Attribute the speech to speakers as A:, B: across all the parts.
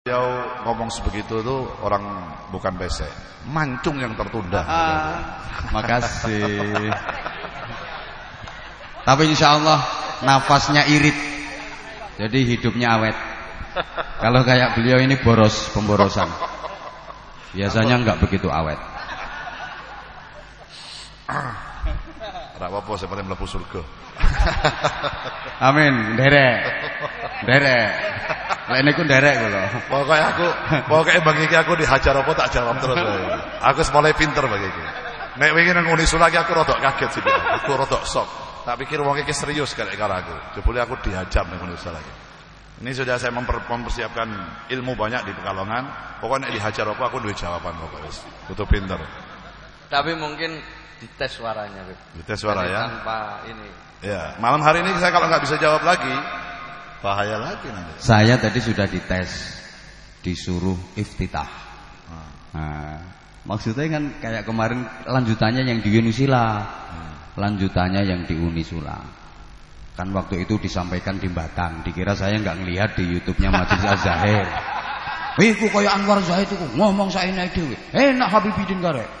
A: Beliau ngomong sebegitu tuh orang bukan PC, mancung yang tertunda.
B: Ah, makasih. Tapi insya Allah nafasnya irit, jadi hidupnya awet. Kalau kayak beliau ini boros pemborosan, biasanya nggak begitu awet.
A: Ora apa-apa seperti mlebu surga.
B: Amin, derek, derek. Lain niku derek kula.
A: Pokoknya aku, pokoknya bagi iki aku dihajar apa tak jawab terus. wae. Aku mulai pinter bagi iki. Nek wingi nang Unisu lagi aku rodok kaget sih. Aku rodok shock. Tak pikir wong iki serius kali karo aku. Jebule aku dihajar nang Unisu lagi. Ini sudah saya memper- mempersiapkan ilmu banyak di Pekalongan. Pokoknya nek dihajar apa aku duwe jawaban pokoknya. Kudu pinter.
C: Tapi mungkin dites suaranya, Beb.
A: Dites suara
C: Jadi
A: ya.
C: Tanpa ini.
A: Ya, malam hari ini saya kalau nggak bisa jawab lagi, bahaya lagi nanti.
B: Saya tadi sudah dites, disuruh iftitah. Nah, maksudnya kan kayak kemarin lanjutannya yang di Unisila, lanjutannya yang di Unisula. Kan waktu itu disampaikan di Batang, dikira saya nggak ngelihat di YouTube-nya Majelis Az-Zahir. Wih, ku kayak Anwar Zahid itu ngomong saya naik dewe. Enak Habibidin karek.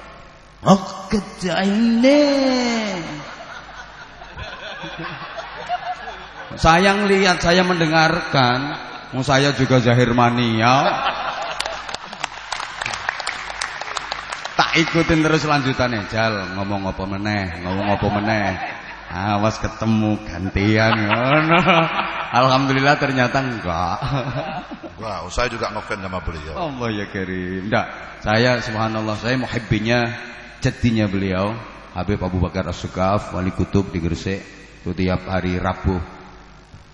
B: Aku ini. Saya ngelihat, saya mendengarkan. Mau saya juga Zahir mania. Tak ikutin terus lanjutannya Jal ngomong apa meneh Ngomong apa meneh Awas ketemu gantian ngono. Alhamdulillah ternyata enggak
A: Wah, saya juga ngefans sama beliau.
B: Allah ya karim Enggak Saya subhanallah Saya muhibbinya Jadinya beliau Habib Abu Bakar As-Sukaf Wali Kutub di Gresik Itu tiap hari Rabu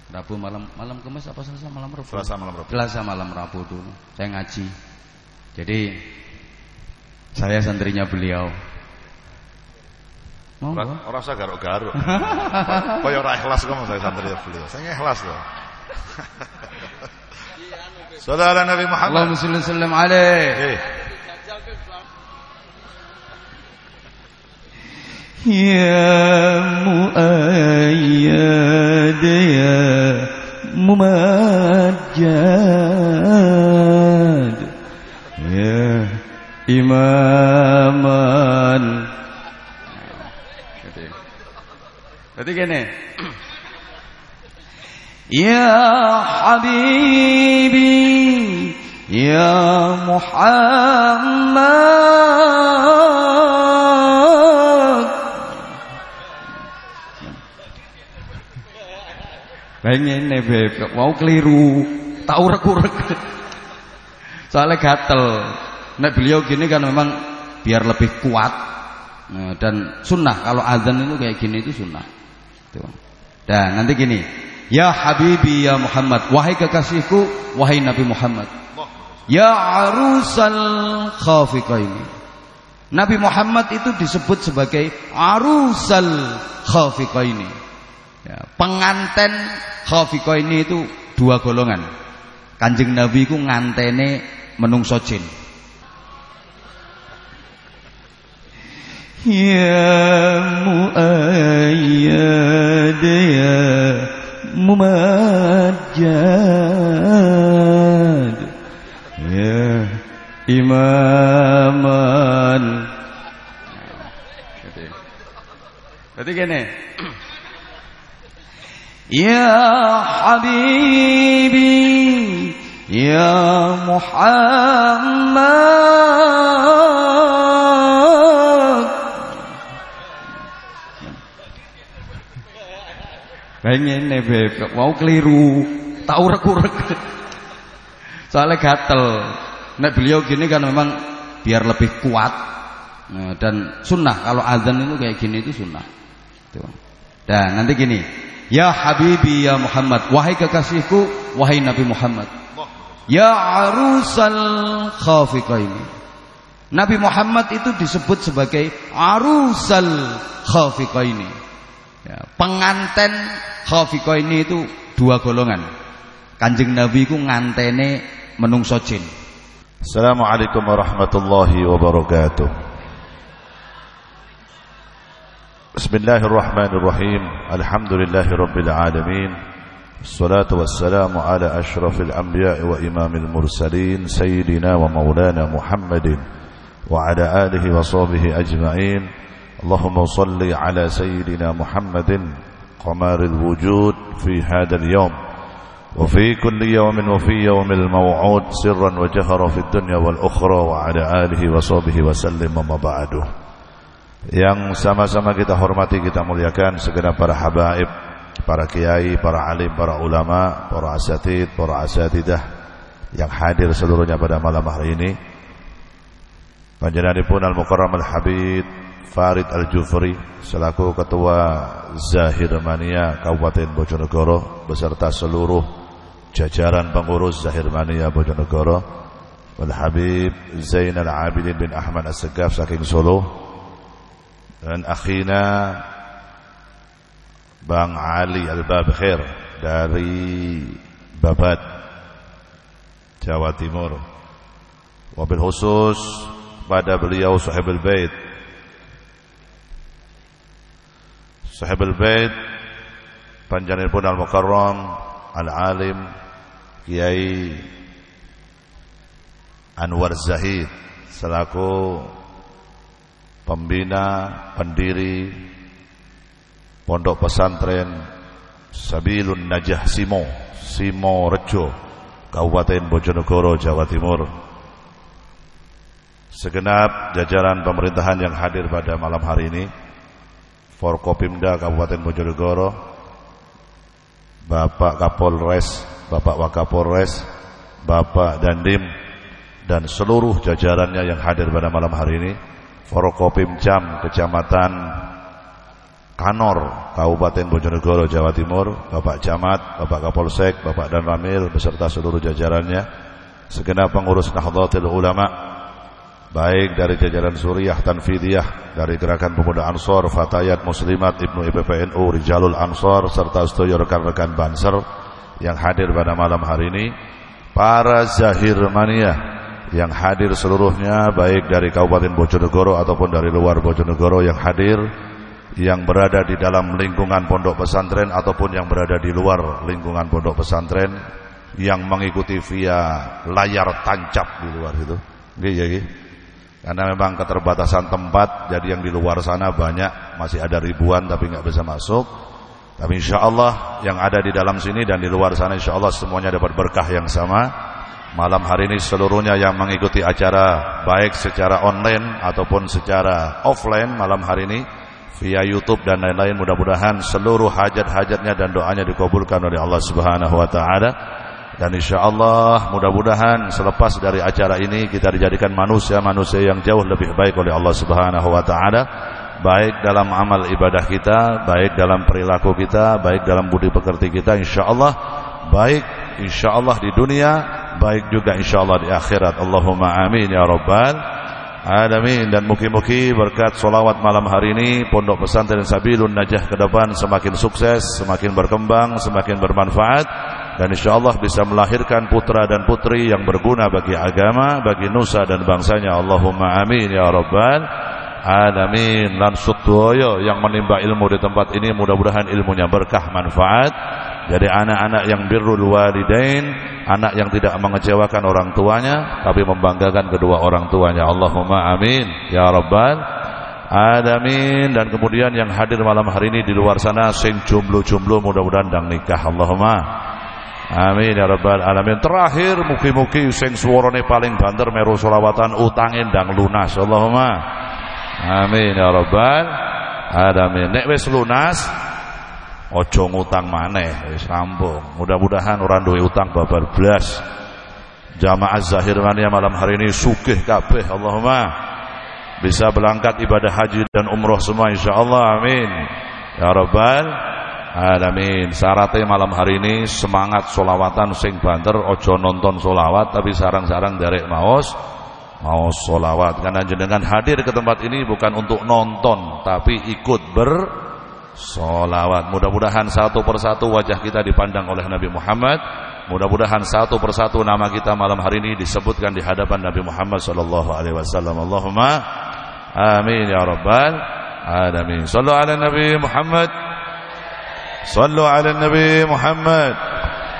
B: Rabu malam malam kemas apa Selasa malam Rabu
A: Selasa malam Rabu.
B: Selasa malam Rabu dulu Saya ngaji Jadi Saya santrinya beliau Mau
A: Ora
B: nggak?
A: ora usah garuk-garuk. Kaya ora ikhlas kok saya santri beliau. Saya ikhlas loh. Saudara Nabi Muhammad.
B: Allahumma salli wa sallim alaih يا مؤيد يا ممجد يا إمام Berarti يا حبيبي يا محمد. Pengen nih beb, mau keliru, tak urek-urek. Soalnya gatel. Nek beliau gini kan memang biar lebih kuat Nah, dan sunnah kalau azan itu kayak gini itu sunnah. Tuh. Dan nanti gini, ya Habibi ya Muhammad, wahai kekasihku, wahai Nabi Muhammad. Ya arusal khafiqaini. Nabi Muhammad itu disebut sebagai arusal khafiqaini. Ya, penganten khafiqaini itu dua golongan. Kanjeng Nabi itu ngantene menungso jin. Ya muayyad ya mumajjad Ya imaman Jadi gini Ya Habibi Ya Muhammad. Pengen nih beb, mau keliru, tak urek-urek. Soalnya gatel. Nek beliau gini kan memang biar lebih kuat. Nah, dan sunnah. Kalau azan itu kayak gini itu sunnah. Dan nanti gini, ya Habibi ya Muhammad, wahai kekasihku, wahai Nabi Muhammad. Ya arusal khafiqaini. Nabi Muhammad itu disebut sebagai arusal khafiqaini. Ya, penganten khafiqaini itu dua golongan. Kanjeng Nabi itu ngantene menungso jin.
A: Assalamualaikum warahmatullahi wabarakatuh. بسم الله الرحمن الرحيم. الحمد لله رب العالمين. الصلاة والسلام على أشرف الأنبياء وإمام المرسلين سيدنا ومولانا محمد وعلى آله وصحبه أجمعين. اللهم صل على سيدنا محمد قمر الوجود في هذا اليوم. وفي كل يوم وفي يوم الموعود سرا وجهرا في الدنيا والأخرى وعلى آله وصحبه وسلم وما بعده yang sama-sama kita hormati kita muliakan segenap para habaib para kiai, para alim, para ulama, para asatid, para asatidah yang hadir seluruhnya pada malam hari ini. Panjenenganipun Al-Mukarram Al-Habib Farid Al-Jufri selaku Ketua Zahir Mania Kabupaten Bojonegoro beserta seluruh jajaran pengurus Zahir Mania Bojonegoro Wal Habib Zainal Abidin bin Ahmad As-Segaf saking Solo dan akhina Bang Ali Al-Babkhir dari Babat Jawa Timur. Wabil khusus pada beliau sahibul bait. Sahibul bait pun al-mukarram al-alim Kiai Anwar Zahid selaku pembina pendiri Pondok Pesantren Sabilun Najah Simo Simo Rejo Kabupaten Bojonegoro Jawa Timur. Segenap jajaran pemerintahan yang hadir pada malam hari ini Forkopimda Kabupaten Bojonegoro Bapak Kapolres Bapak Wakapolres Bapak Dandim dan seluruh jajarannya yang hadir pada malam hari ini Forkopimcam Kecamatan Kanor, Kabupaten Bojonegoro, Jawa Timur, Bapak Camat, Bapak Kapolsek, Bapak Dan Ramil beserta seluruh jajarannya, segenap pengurus Nahdlatul Ulama, baik dari jajaran Suriah Tanfidiyah, dari Gerakan Pemuda Ansor, Fatayat Muslimat, Ibnu IPPNU, Rijalul Ansor, serta setuju rekan-rekan Banser yang hadir pada malam hari ini, para Zahir Mania yang hadir seluruhnya baik dari Kabupaten Bojonegoro ataupun dari luar Bojonegoro yang hadir yang berada di dalam lingkungan pondok pesantren ataupun yang berada di luar lingkungan pondok pesantren yang mengikuti via layar tancap di luar itu. Nggih ya Karena memang keterbatasan tempat jadi yang di luar sana banyak masih ada ribuan tapi nggak bisa masuk. Tapi insya Allah yang ada di dalam sini dan di luar sana insya Allah semuanya dapat berkah yang sama. Malam hari ini seluruhnya yang mengikuti acara baik secara online ataupun secara offline malam hari ini via YouTube dan lain-lain mudah-mudahan seluruh hajat-hajatnya dan doanya dikabulkan oleh Allah Subhanahu wa taala. Dan insyaallah mudah-mudahan selepas dari acara ini kita dijadikan manusia-manusia yang jauh lebih baik oleh Allah Subhanahu wa taala. Baik dalam amal ibadah kita baik dalam perilaku kita baik dalam budi pekerti kita insyaallah baik insyaallah di dunia baik juga insyaallah di akhirat Allahumma amin ya rabbal Alamin dan muki-muki berkat solawat malam hari ini Pondok Pesantren Sabilun Najah ke depan semakin sukses, semakin berkembang, semakin bermanfaat dan insya Allah bisa melahirkan putra dan putri yang berguna bagi agama, bagi nusa dan bangsanya. Allahumma amin ya rabbal alamin. Lan sutoyo yang menimba ilmu di tempat ini mudah-mudahan ilmunya berkah manfaat jadi anak-anak yang birrul walidain, anak yang tidak mengecewakan orang tuanya tapi membanggakan kedua orang tuanya. Allahumma amin ya rabbal alamin dan kemudian yang hadir malam hari ini di luar sana sing jomblo-jomblo mudah-mudahan dang nikah. Allahumma amin ya rabbal alamin. Terakhir mugi-mugi sing suarane paling banter meru selawatan utangin dang lunas. Allahumma amin ya rabbal alamin. Nek wis lunas Ojo ngutang maneh wis rampung. Mudah-mudahan orang duwe utang babar blas. Jamaah Zahir Mania malam hari ini sugih kabeh Allahumma bisa berangkat ibadah haji dan umroh semua insyaallah amin. Ya rabbal alamin. Syaratnya malam hari ini semangat solawatan sing banter ojo nonton solawat tapi sarang-sarang dari maos mau solawat karena jenengan hadir ke tempat ini bukan untuk nonton tapi ikut ber Solawat Mudah-mudahan satu persatu wajah kita dipandang oleh Nabi Muhammad Mudah-mudahan satu persatu nama kita malam hari ini disebutkan di hadapan Nabi Muhammad sallallahu alaihi wasallam. Allahumma amin ya rabbal alamin. Sallu ala Nabi Muhammad Sallu ala Nabi Muhammad.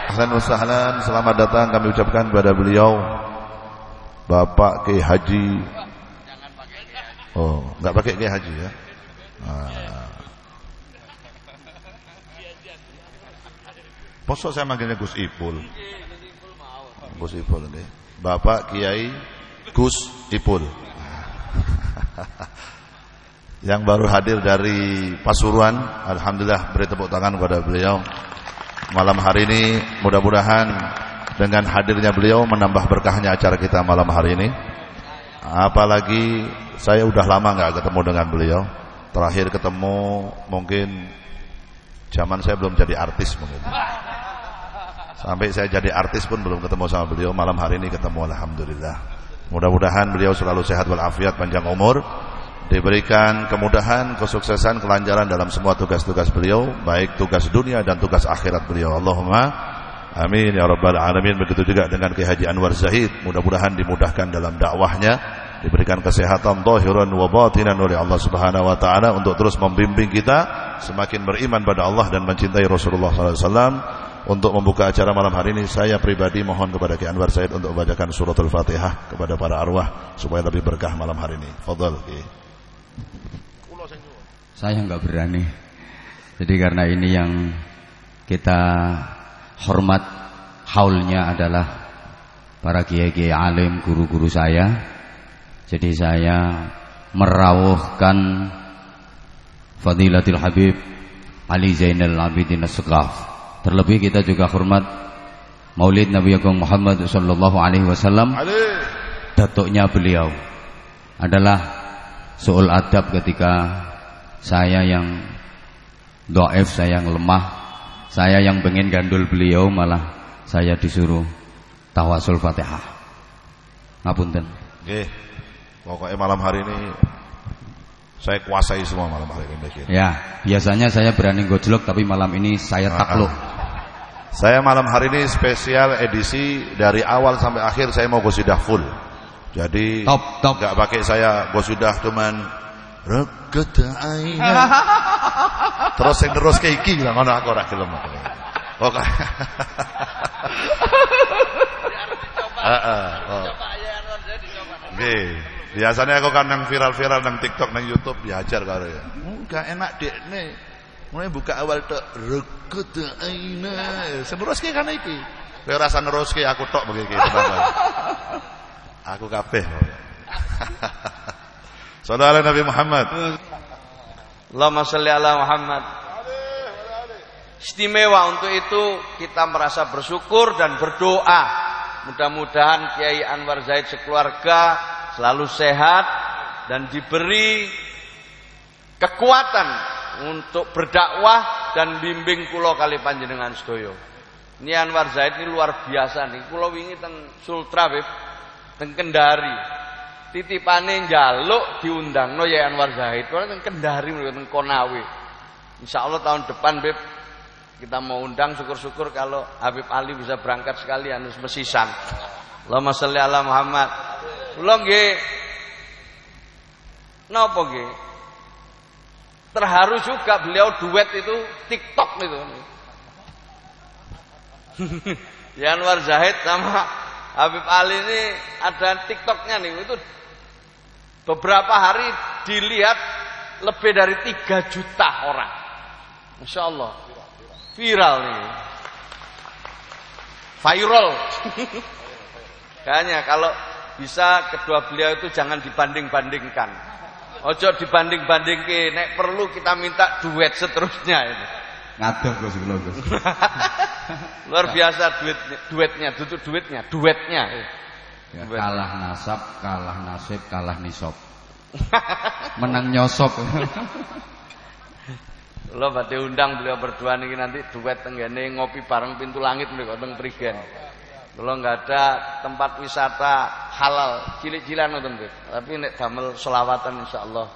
A: Ahlan wa sahlan, selamat datang kami ucapkan kepada beliau Bapak Kiai Haji. Oh, enggak pakai Kiai Haji ya. Ah. Posok saya manggilnya Gus Ipul. Gus Ipul ini. Bapak Kiai Gus Ipul. Yang baru hadir dari Pasuruan, alhamdulillah beri tepuk tangan kepada beliau. Malam hari ini mudah-mudahan dengan hadirnya beliau menambah berkahnya acara kita malam hari ini. Apalagi saya udah lama nggak ketemu dengan beliau. Terakhir ketemu mungkin zaman saya belum jadi artis mungkin. Sampai saya jadi artis pun belum ketemu sama beliau. Malam hari ini ketemu alhamdulillah. Mudah-mudahan beliau selalu sehat walafiat panjang umur diberikan kemudahan, kesuksesan, kelancaran dalam semua tugas-tugas beliau, baik tugas dunia dan tugas akhirat beliau. Allahumma amin ya rabbal alamin. Begitu juga dengan Ki Haji Anwar Zahid, mudah-mudahan dimudahkan dalam dakwahnya, diberikan kesehatan zahiran wa batinan oleh Allah Subhanahu wa taala untuk terus membimbing kita semakin beriman pada Allah dan mencintai Rasulullah wasallam. Untuk membuka acara malam hari ini saya pribadi mohon kepada Ki Anwar Said untuk membacakan suratul Fatihah kepada para arwah supaya lebih berkah malam hari ini. Fadhal Ki.
B: Saya nggak berani. Jadi karena ini yang kita hormat haulnya adalah para kiai-kiai alim, guru-guru saya. Jadi saya merawuhkan Fadilatul Habib Ali Zainal Abidin as Terlebih kita juga hormat Maulid Nabi Agung Muhammad sallallahu alaihi wasallam. Datuknya beliau adalah soal adab ketika saya yang doef, saya yang lemah, saya yang pengen gandul beliau malah saya disuruh tawasul Fatihah. Ngapunten.
A: Nggih. Pokoknya malam hari ini saya kuasai semua malam hari ini.
B: Ya, biasanya saya berani gojlok tapi malam ini saya ah, takluk.
A: Saya malam hari ini spesial edisi dari awal sampai akhir saya mau gosidah full. Jadi top top. Gak pakai saya gosidah cuman Reget aina. Terus sing terus ke iki lah ngono aku ora gelem. Oke. Heeh. Nggih. Biasanya aku kan nang viral-viral nang TikTok nang YouTube diajar karo ya. Enggak enak dekne. Mulai buka awal tok reget aina. Sing teruske kan iki. Kowe rasa neruske aku tok begini Aku kabeh. Saudara Nabi Muhammad.
C: Allahumma salli ala Muhammad. Istimewa untuk itu kita merasa bersyukur dan berdoa. Mudah-mudahan Kiai Anwar Zaid sekeluarga selalu sehat dan diberi kekuatan untuk berdakwah dan bimbing kulo kali panjenengan sedoyo. Ini Anwar Zaid ini luar biasa nih. Kulo wingi teng Sultra, teng Kendari titipane njaluk diundangno ya Anwar Zahid. Kalau teng Kendari teng Konawe. Insyaallah tahun depan Beb kita mau undang syukur-syukur kalau Habib Ali bisa berangkat sekalian harus mesisan. Allahumma sholli ala Muhammad. Kula nggih napa nggih? Terharu juga beliau duet itu TikTok itu. ya Anwar Zahid sama Habib Ali ini ada TikToknya nih itu Beberapa hari dilihat lebih dari 3 juta orang. Masya Allah. Viral nih. Viral. Kayaknya kalau bisa kedua beliau itu jangan dibanding-bandingkan. Ojo dibanding-banding ke, nek perlu kita minta duet seterusnya ini.
B: Ngadoh Gus Gus.
C: Luar biasa duetnya, duetnya, duetnya, duetnya, duetnya.
B: Ya, kalah nasab, kalah nasib, kalah nisab. Menang nyosop.
C: Lo berarti undang beliau berdua nih nanti duet tenggane ngopi bareng pintu langit nih teng Prigen. Kalau nggak ada tempat wisata halal cilik-cilan nonton Tapi nek damel selawatan insyaallah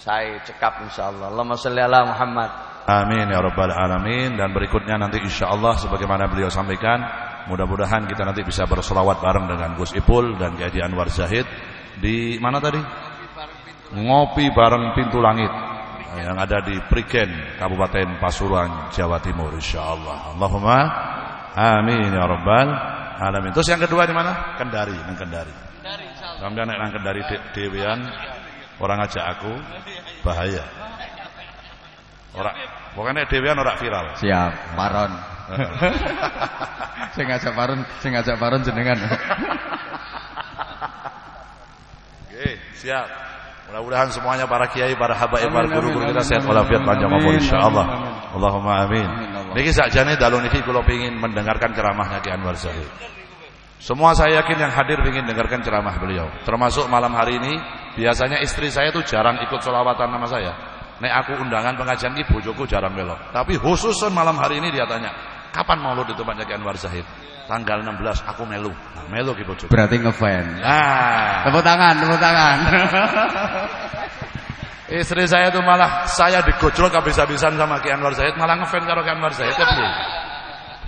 C: saya cekap insyaallah. Allahumma sholli ala Muhammad.
A: Amin ya rabbal alamin dan berikutnya nanti insyaallah sebagaimana beliau sampaikan Mudah-mudahan kita nanti bisa berselawat bareng dengan Gus Ipul dan Kiai Anwar Zahid di mana tadi? Ngopi bareng pintu langit. yang ada di Prigen, Kabupaten Pasuruan, Jawa Timur insyaallah. Allahumma amin ya rabbal alamin. Terus yang kedua di mana? Kendari, nang Kendari. Kendari insyaallah. nang Kendari dewean orang ajak aku bahaya. Orang pokoknya dewean orang viral.
B: Siap, paron. Saya ngajak paron, saya ngajak paron jenengan.
A: Oke, siap. Mudah-mudahan semuanya para kiai, para habaib, para guru-guru kita sehat walafiat panjang umur insyaallah. Allahumma amin. Niki sakjane dalu niki kula pengin mendengarkan ceramahnya Ki Anwar Zahid. Semua saya yakin yang hadir ingin dengarkan ceramah beliau. Termasuk malam hari ini, biasanya istri saya tuh jarang ikut solawatan nama saya. Nek aku undangan pengajian ibu Joko jarang melo. Tapi khusus malam hari ini dia tanya, kapan mau lu di tempatnya Ki Anwar Zahid? tanggal 16 aku melu. Nah, melu ki bojo.
B: Berarti ngefan.
A: Nah,
B: tepuk tangan, tepuk tangan.
A: Istri saya tuh malah saya digojlok habis-habisan sama Ki Anwar Zaid malah ngefan karo Ki Anwar piye?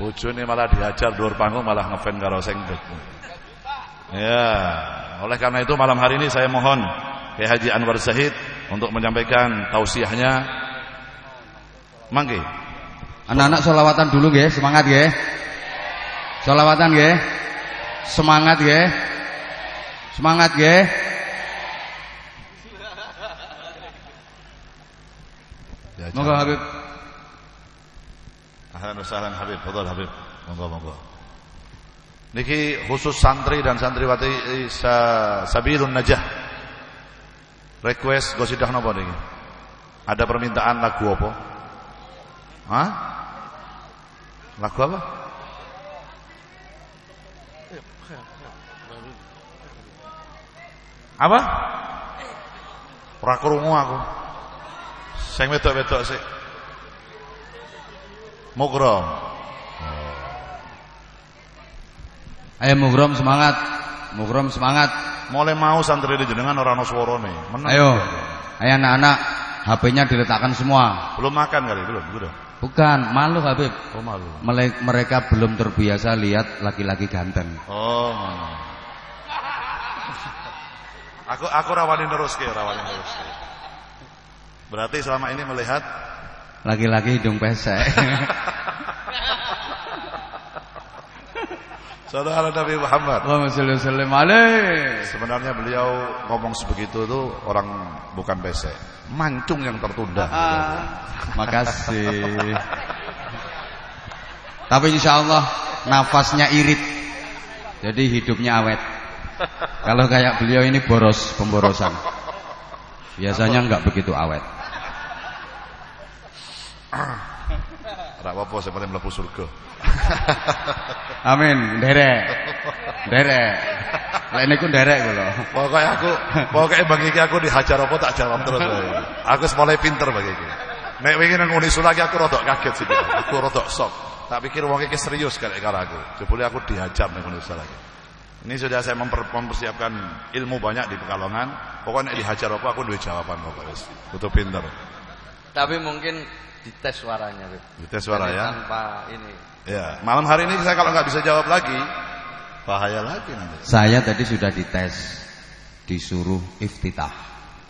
A: Bojone malah diajar dhuwur panggung malah ngefan karo sing Ya, oleh karena itu malam hari ini saya mohon Ki Haji Anwar Zahid untuk menyampaikan tausiahnya. Mangke.
B: Anak-anak solawatan dulu nggih, semangat nggih. Salawatan nggih. Semangat nggih. Semangat. Ya, monggo Habib.
A: Ahlan wa sahlan Habib, fadhal Habib. Monggo monggo. Niki khusus santri dan santriwati Sabilun Najah. Request gosidah napa niki? Ada permintaan lagu apa? Hah? Lagu apa? Apa? Ora krungu aku. Sing wedok-wedok sik. Mugrom.
B: Oh. Ayo Mugrom semangat. Mugrom semangat.
A: Mulai mau santri jenengan ora ana swarane.
B: Ayo. Ayo anak-anak, HP-nya diletakkan semua.
A: Belum makan kali, belum, belum.
B: Bukan, malu Habib.
A: Oh, malu.
B: Mereka belum terbiasa lihat laki-laki ganteng.
A: Oh, malu. Aku aku rawani neruske, rawani neruske. Berarti selama ini melihat
B: laki-laki hidung pesek.
A: Saudara Nabi Muhammad. Sebenarnya beliau ngomong sebegitu itu orang bukan pesek, mancung yang tertunda.
B: Ah, makasih. Tapi insya Allah nafasnya irit, jadi hidupnya awet. Kalau kayak beliau ini boros pemborosan. Biasanya nggak begitu awet.
A: Apa-apa seperti mlebu surga.
B: Amin, derek. Derek. Lah niku derek kula.
A: Pokoke aku, pokoke bagi iki aku dihajar apa tak jawab terus. Aku mulai pinter bagi iki. Nek wingi nang Unisul lagi aku rodok kaget sih. Aku rodok sok. Tak pikir wong iki serius kali karo aku. Jebule aku dihajar nang Unisul lagi. Ini sudah saya memper, mempersiapkan ilmu banyak di Pekalongan. Pokoknya dihajar apa aku duwe jawaban pokoknya. Butuh pinter.
C: Tapi mungkin dites suaranya,
A: Dites suara ya.
C: Tanpa ini.
A: Ya, malam hari ini saya kalau nggak bisa jawab lagi, bahaya lagi nanti.
B: Saya tadi sudah dites, disuruh iftitah.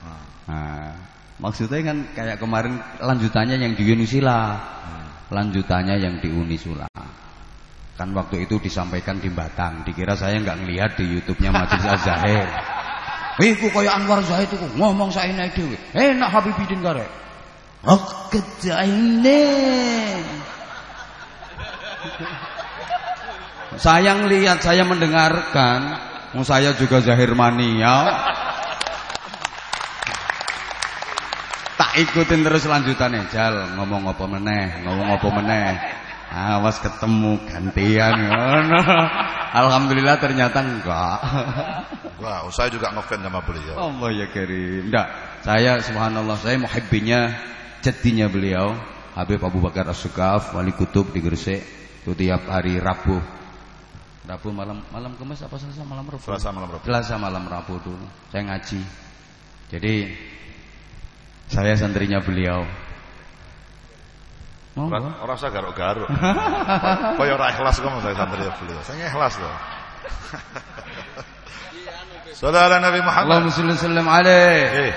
B: Nah, nah maksudnya kan kayak kemarin lanjutannya yang di Unisila, hmm. lanjutannya yang di Unisula. Kan waktu itu disampaikan di Batang, dikira saya nggak ngelihat di YouTube-nya Majelis Az-Zahir. Iku kaya Anwar Zahid iku ngomong saya naik dhewe. Enak Habibidin kare. Oh kejaine. Saya ngelihat, saya mendengarkan. Mau saya juga Zahir mania. Tak ikutin terus lanjutannya. Jal ngomong apa meneh, ngomong apa meneh. Awas ketemu gantian. Alhamdulillah ternyata enggak.
A: Wah, saya juga ngefans sama beliau.
B: Allah ya karim. Enggak, saya subhanallah saya muhibbinya jadinya beliau Habib Abu Bakar As-Sukaf, Wali Kutub di Gresik. Itu tiap hari Rabu. Rabu malam malam kemas apa Selasa malam Rabu?
A: Selasa malam Rabu.
B: Selasa malam Rabu dulu. Saya ngaji. Jadi saya santrinya beliau.
A: Orang ora usah garuk-garuk. Kaya ora ikhlas kok saya santri beliau. Saya ikhlas loh. Saudara Nabi Muhammad.
B: Allahumma shalli alaihi.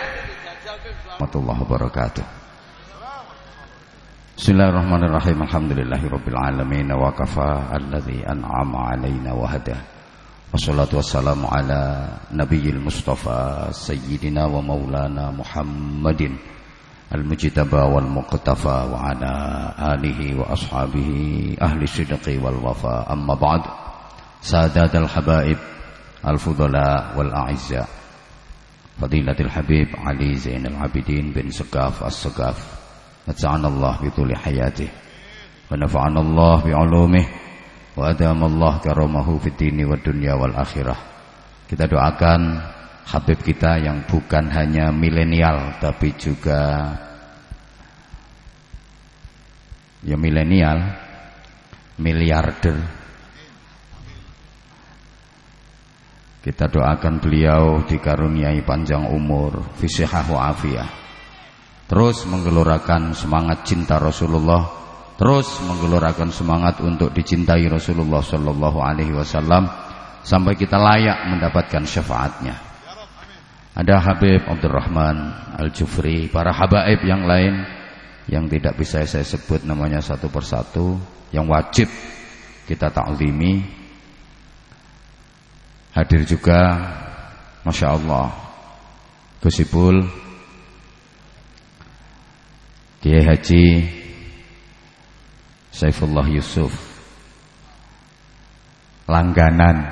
B: Warahmatullahi wabarakatuh. Bismillahirrahmanirrahim. Alhamdulillahirabbil alamin wa kafa alladzi an'ama alaina wa hada. Wassalatu wassalamu ala nabiyil mustafa sayyidina wa maulana Muhammadin al-mujtaba wal muqtafa wa ala alihi wa ashabihi ahli sidqi wal wafa. Amma ba'd. Sadatul habaib al-fudala wal a'izza. Fadilatul Habib Ali Zainal Abidin bin Segaf As-Segaf متعنا الله بطول حياته ونفعنا الله بعلومه وأدام الله كرمه في الدين والدنيا والآخرة kita doakan Habib kita yang bukan hanya milenial tapi juga ya milenial miliarder kita doakan beliau dikaruniai panjang umur fisihahu afiyah terus menggelorakan semangat cinta Rasulullah, terus menggelorakan semangat untuk dicintai Rasulullah Shallallahu Alaihi Wasallam sampai kita layak mendapatkan syafaatnya. Ada Habib Abdurrahman Al Jufri, para habaib yang lain yang tidak bisa saya sebut namanya satu persatu, yang wajib kita taklimi. Hadir juga, masya Allah, Gusipul Kiai Haji Saifullah Yusuf. Langganan.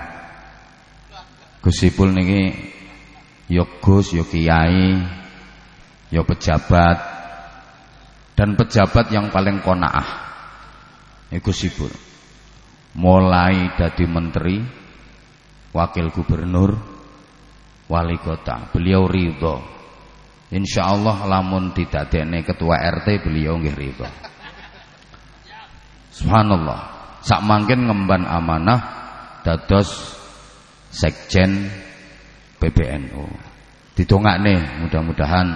B: Gusipul niki yo Gus yo Kiai yo pejabat dan pejabat yang paling konaah. Gusipul mulai dari menteri wakil gubernur wali kota. Beliau ridho Insya Allah lamun didadekne ketua RT beliau nggih ridho. Subhanallah. Sak mangkin ngemban amanah dados sekjen PBNU. Didongakne mudah-mudahan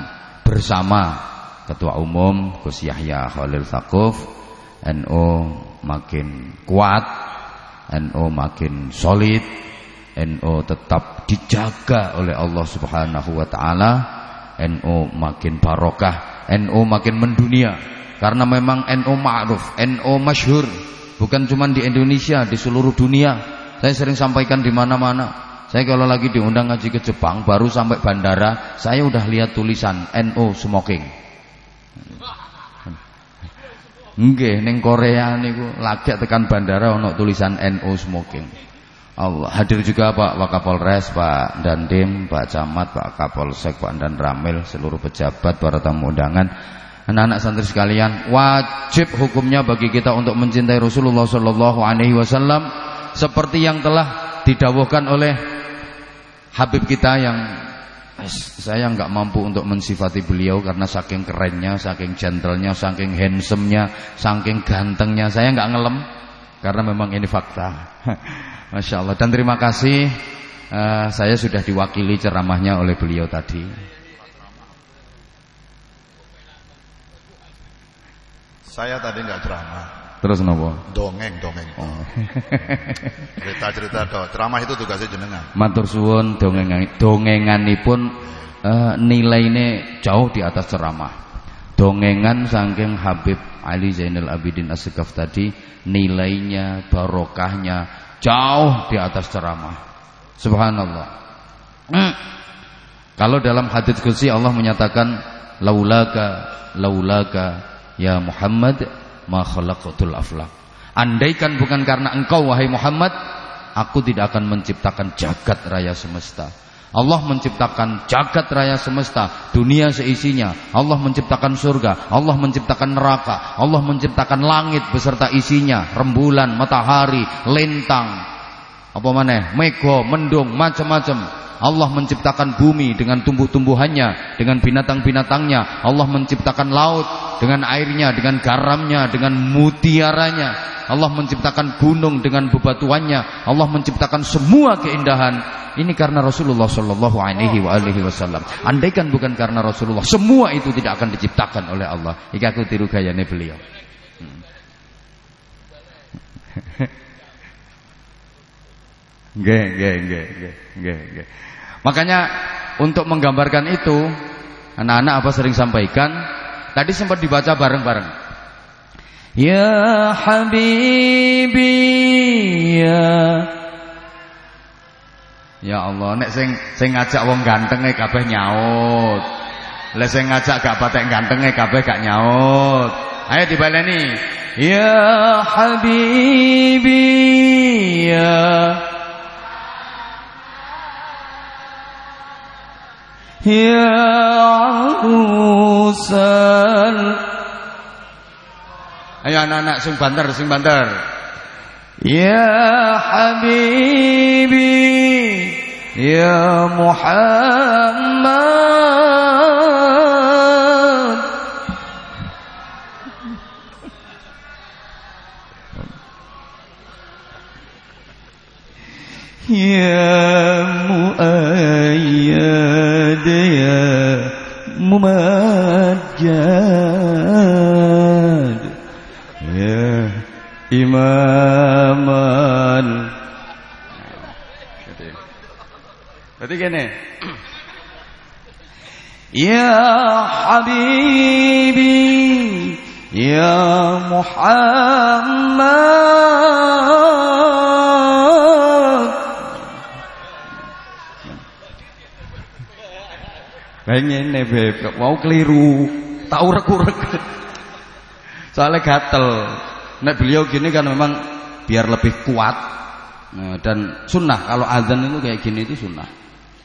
B: bersama ketua umum Gus Yahya Khalil Takuf NU makin kuat, NU makin solid, NU tetap dijaga oleh Allah Subhanahu wa taala NU makin barokah, NU makin mendunia. Karena memang NU ma'ruf, NU masyhur, bukan cuma di Indonesia, di seluruh dunia. Saya sering sampaikan di mana-mana. Saya kalau lagi diundang ngaji ke Jepang, baru sampai bandara, saya udah lihat tulisan NU smoking. Nggih, ning Korea niku lagi tekan bandara ono tulisan NU smoking. Allah. Hadir juga Pak Wakapolres, Pak Dandim, Pak Camat, Pak Kapolsek, Pak Dan Ramil, seluruh pejabat, para tamu undangan, anak-anak santri sekalian, wajib hukumnya bagi kita untuk mencintai Rasulullah Shallallahu Alaihi Wasallam seperti yang telah didawuhkan oleh Habib kita yang saya nggak mampu untuk mensifati beliau karena saking kerennya, saking gentlenya, saking handsomenya, saking gantengnya, saya nggak ngelem karena memang ini fakta. Masya Allah dan terima kasih uh, Saya sudah diwakili ceramahnya oleh beliau tadi
A: Saya tadi nggak ceramah
B: Terus nopo?
A: Dongeng, dongeng. Oh. Cerita-cerita do. Ceramah itu tugasnya jenengan.
B: Matur suwun dongengan dongenganipun uh, nilainya jauh di atas ceramah. Dongengan saking Habib Ali Zainal Abidin Asgaf tadi nilainya, barokahnya, jauh di atas ceramah. Subhanallah. Hmm. Kalau dalam hadits kursi Allah menyatakan laulaka laulaka ya Muhammad ma khalaqatul aflaq. Andaikan bukan karena engkau wahai Muhammad, aku tidak akan menciptakan jagat raya semesta. Allah menciptakan jagat raya semesta, dunia seisinya. Allah menciptakan surga, Allah menciptakan neraka, Allah menciptakan langit beserta isinya, rembulan, matahari, lintang, apa mana? Mego, mendung, macam-macam. Allah menciptakan bumi dengan tumbuh-tumbuhannya, dengan binatang-binatangnya. Allah menciptakan laut dengan airnya, dengan garamnya, dengan mutiaranya. Allah menciptakan gunung dengan bebatuannya. Allah menciptakan semua keindahan. Ini karena Rasulullah Shallallahu Alaihi Wasallam. Andaikan bukan karena Rasulullah, semua itu tidak akan diciptakan oleh Allah. Ika aku tiru beliau. Hmm. Nggih, nggih, nggih, nggih, nggih. Makanya untuk menggambarkan itu, anak-anak apa sering sampaikan, tadi sempat dibaca bareng-bareng. Ya Habibi ya Ya Allah, nek sing sing ngajak wong gantenge kabeh nyaut. Lah sing ngajak gak patek gantenge kabeh gak nyaut. Ayo dibaleni. Ya Habibi ya Ya Arusal Ayo anak-anak sing banter sing banter. Ya Habibi. Ya Muhammad Ya Muayyad Ya Mumajjad Ya Imaman. Berarti gini. Ya Habibi Ya Muhammad Pengen nih beb, mau keliru, tahu urek-urek. Soalnya gatel. Nek beliau gini kan memang biar lebih kuat. Nah, dan sunnah kalau azan itu kayak gini itu sunnah.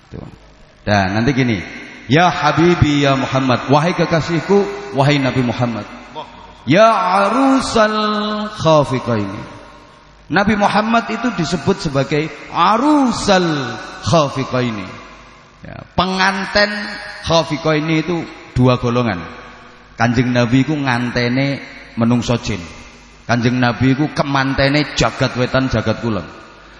B: Tuh. Dan nanti gini, ya Habibi ya Muhammad, wahai kekasihku, wahai Nabi Muhammad. Ya arusal khafiqaini. Nabi Muhammad itu disebut sebagai arusal khafiqaini. Ya, penganten khafiqaini itu dua golongan. Kanjeng Nabi ku ngantene menungso jin. Kanjeng Nabi ku kemantene jagat wetan jagat kulon.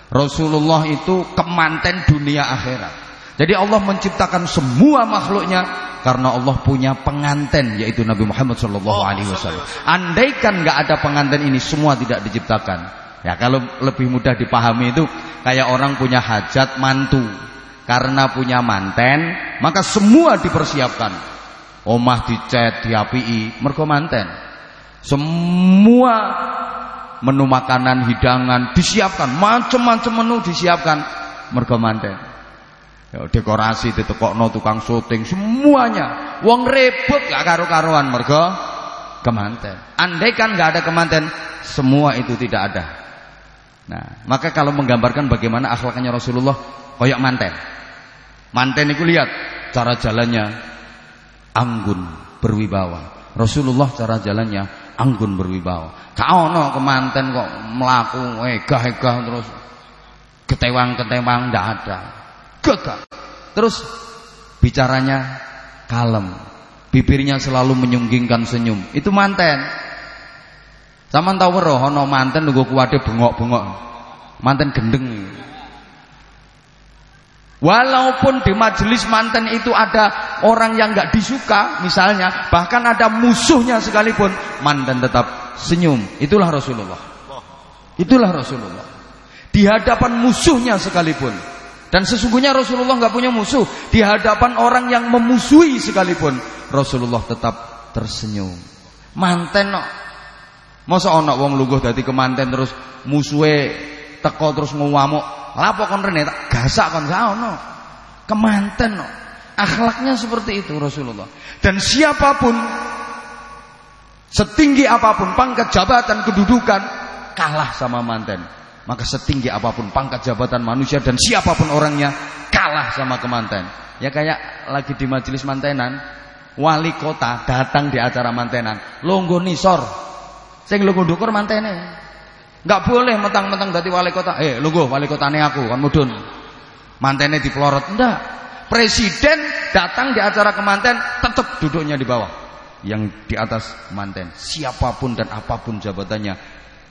B: Rasulullah itu kemanten dunia akhirat. Jadi Allah menciptakan semua makhluknya karena Allah punya penganten yaitu Nabi Muhammad Shallallahu Alaihi Wasallam. Andaikan nggak ada penganten ini semua tidak diciptakan. Ya kalau lebih mudah dipahami itu kayak orang punya hajat mantu karena punya manten maka semua dipersiapkan. Omah dicet, diapii, mergo manten. Semua menu makanan, hidangan disiapkan, macam-macam menu disiapkan mergo manten. Ya, dekorasi ditekokno tukang syuting semuanya. Wong rebut gak karo-karuan mergo kemanten. Andai kan gak ada kemanten, semua itu tidak ada. Nah, maka kalau menggambarkan bagaimana akhlaknya Rasulullah koyok manten. Manten itu lihat cara jalannya anggun berwibawa. Rasulullah cara jalannya anggun berwibawa. Kau no kemanten kok melaku egah-egah terus ketewang-ketewang ndak ada. Gagah. Terus bicaranya kalem. Bibirnya selalu menyunggingkan senyum. Itu manten. Sama tahu weruh ana manten nunggu kuwade bengok-bengok. Manten gendeng. Walaupun di majelis manten itu ada orang yang nggak disuka, misalnya, bahkan ada musuhnya sekalipun, manten tetap senyum. Itulah Rasulullah. Itulah Rasulullah. Di hadapan musuhnya sekalipun. Dan sesungguhnya Rasulullah nggak punya musuh. Di hadapan orang yang memusuhi sekalipun, Rasulullah tetap tersenyum. Manten. Masa ana wong lungguh dadi kemanten terus musuhe teko terus ngamuk Lapo kon rene tak gasak kon gak ono. Kemanten no. Akhlaknya seperti itu Rasulullah. Dan siapa pun setinggi apa pun pangkat jabatan kedudukan kalah sama manten. Maka setinggi apa pun pangkat jabatan manusia dan siapa pun orangnya kalah sama kemanten. Ya kayak lagi di majelis mantenan, wali kota datang di acara mantenan, longgo nisor. Sing longgo ndukur mantene. Enggak boleh mentang-mentang dadi wali kota. Eh, lungguh wali kotane aku kan mudun. Mantene dipelorot. Enggak. Presiden datang di acara kemanten tetap duduknya di bawah. Yang di atas manten. Siapa pun dan apa pun jabatannya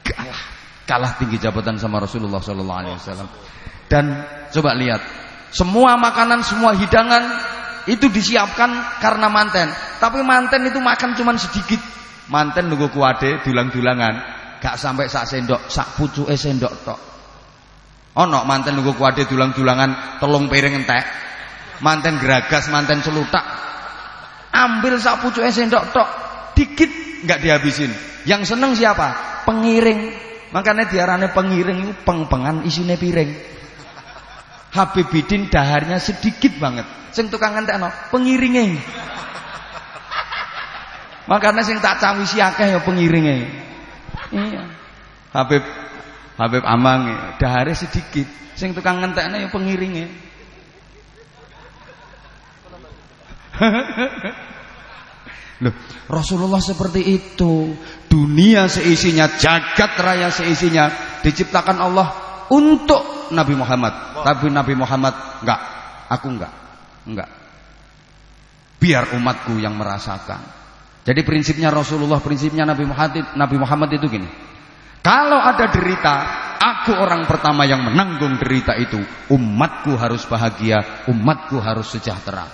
B: kalah. Kalah tinggi jabatan sama Rasulullah sallallahu alaihi wasallam. Dan coba lihat, semua makanan, semua hidangan itu disiapkan karena manten. Tapi manten itu makan cuma sedikit. Manten nunggu kuade dulang-dulangan gak sampai sak sendok, sak pucuke sendok tok. Ana manten nunggu kuade dulang-dulangan telung piring entek. Manten geragas, manten celutak. Ambil sak pucuke sendok tok, dikit nggak dihabisin. Yang seneng siapa? Pengiring. Makanya diarane pengiring itu peng-pengan isine piring. Habibidin daharnya sedikit banget. Sing tukang ngentekno pengiringe. Makanya sing tak cawisi akeh ya pengiringe. Iya. Habib Habib Amang dahare sedikit. Sing tukang ngentekne ya pengiringe. Loh, Rasulullah seperti itu. Dunia seisinya, jagat raya seisinya diciptakan Allah untuk Nabi Muhammad. Tapi Nabi Muhammad enggak, aku enggak. Enggak. Biar umatku yang merasakan. Jadi prinsipnya Rasulullah, prinsipnya Nabi Muhammad, Nabi Muhammad itu gini. Kalau ada derita, aku orang pertama yang menanggung derita itu. Umatku harus bahagia, umatku harus sejahtera.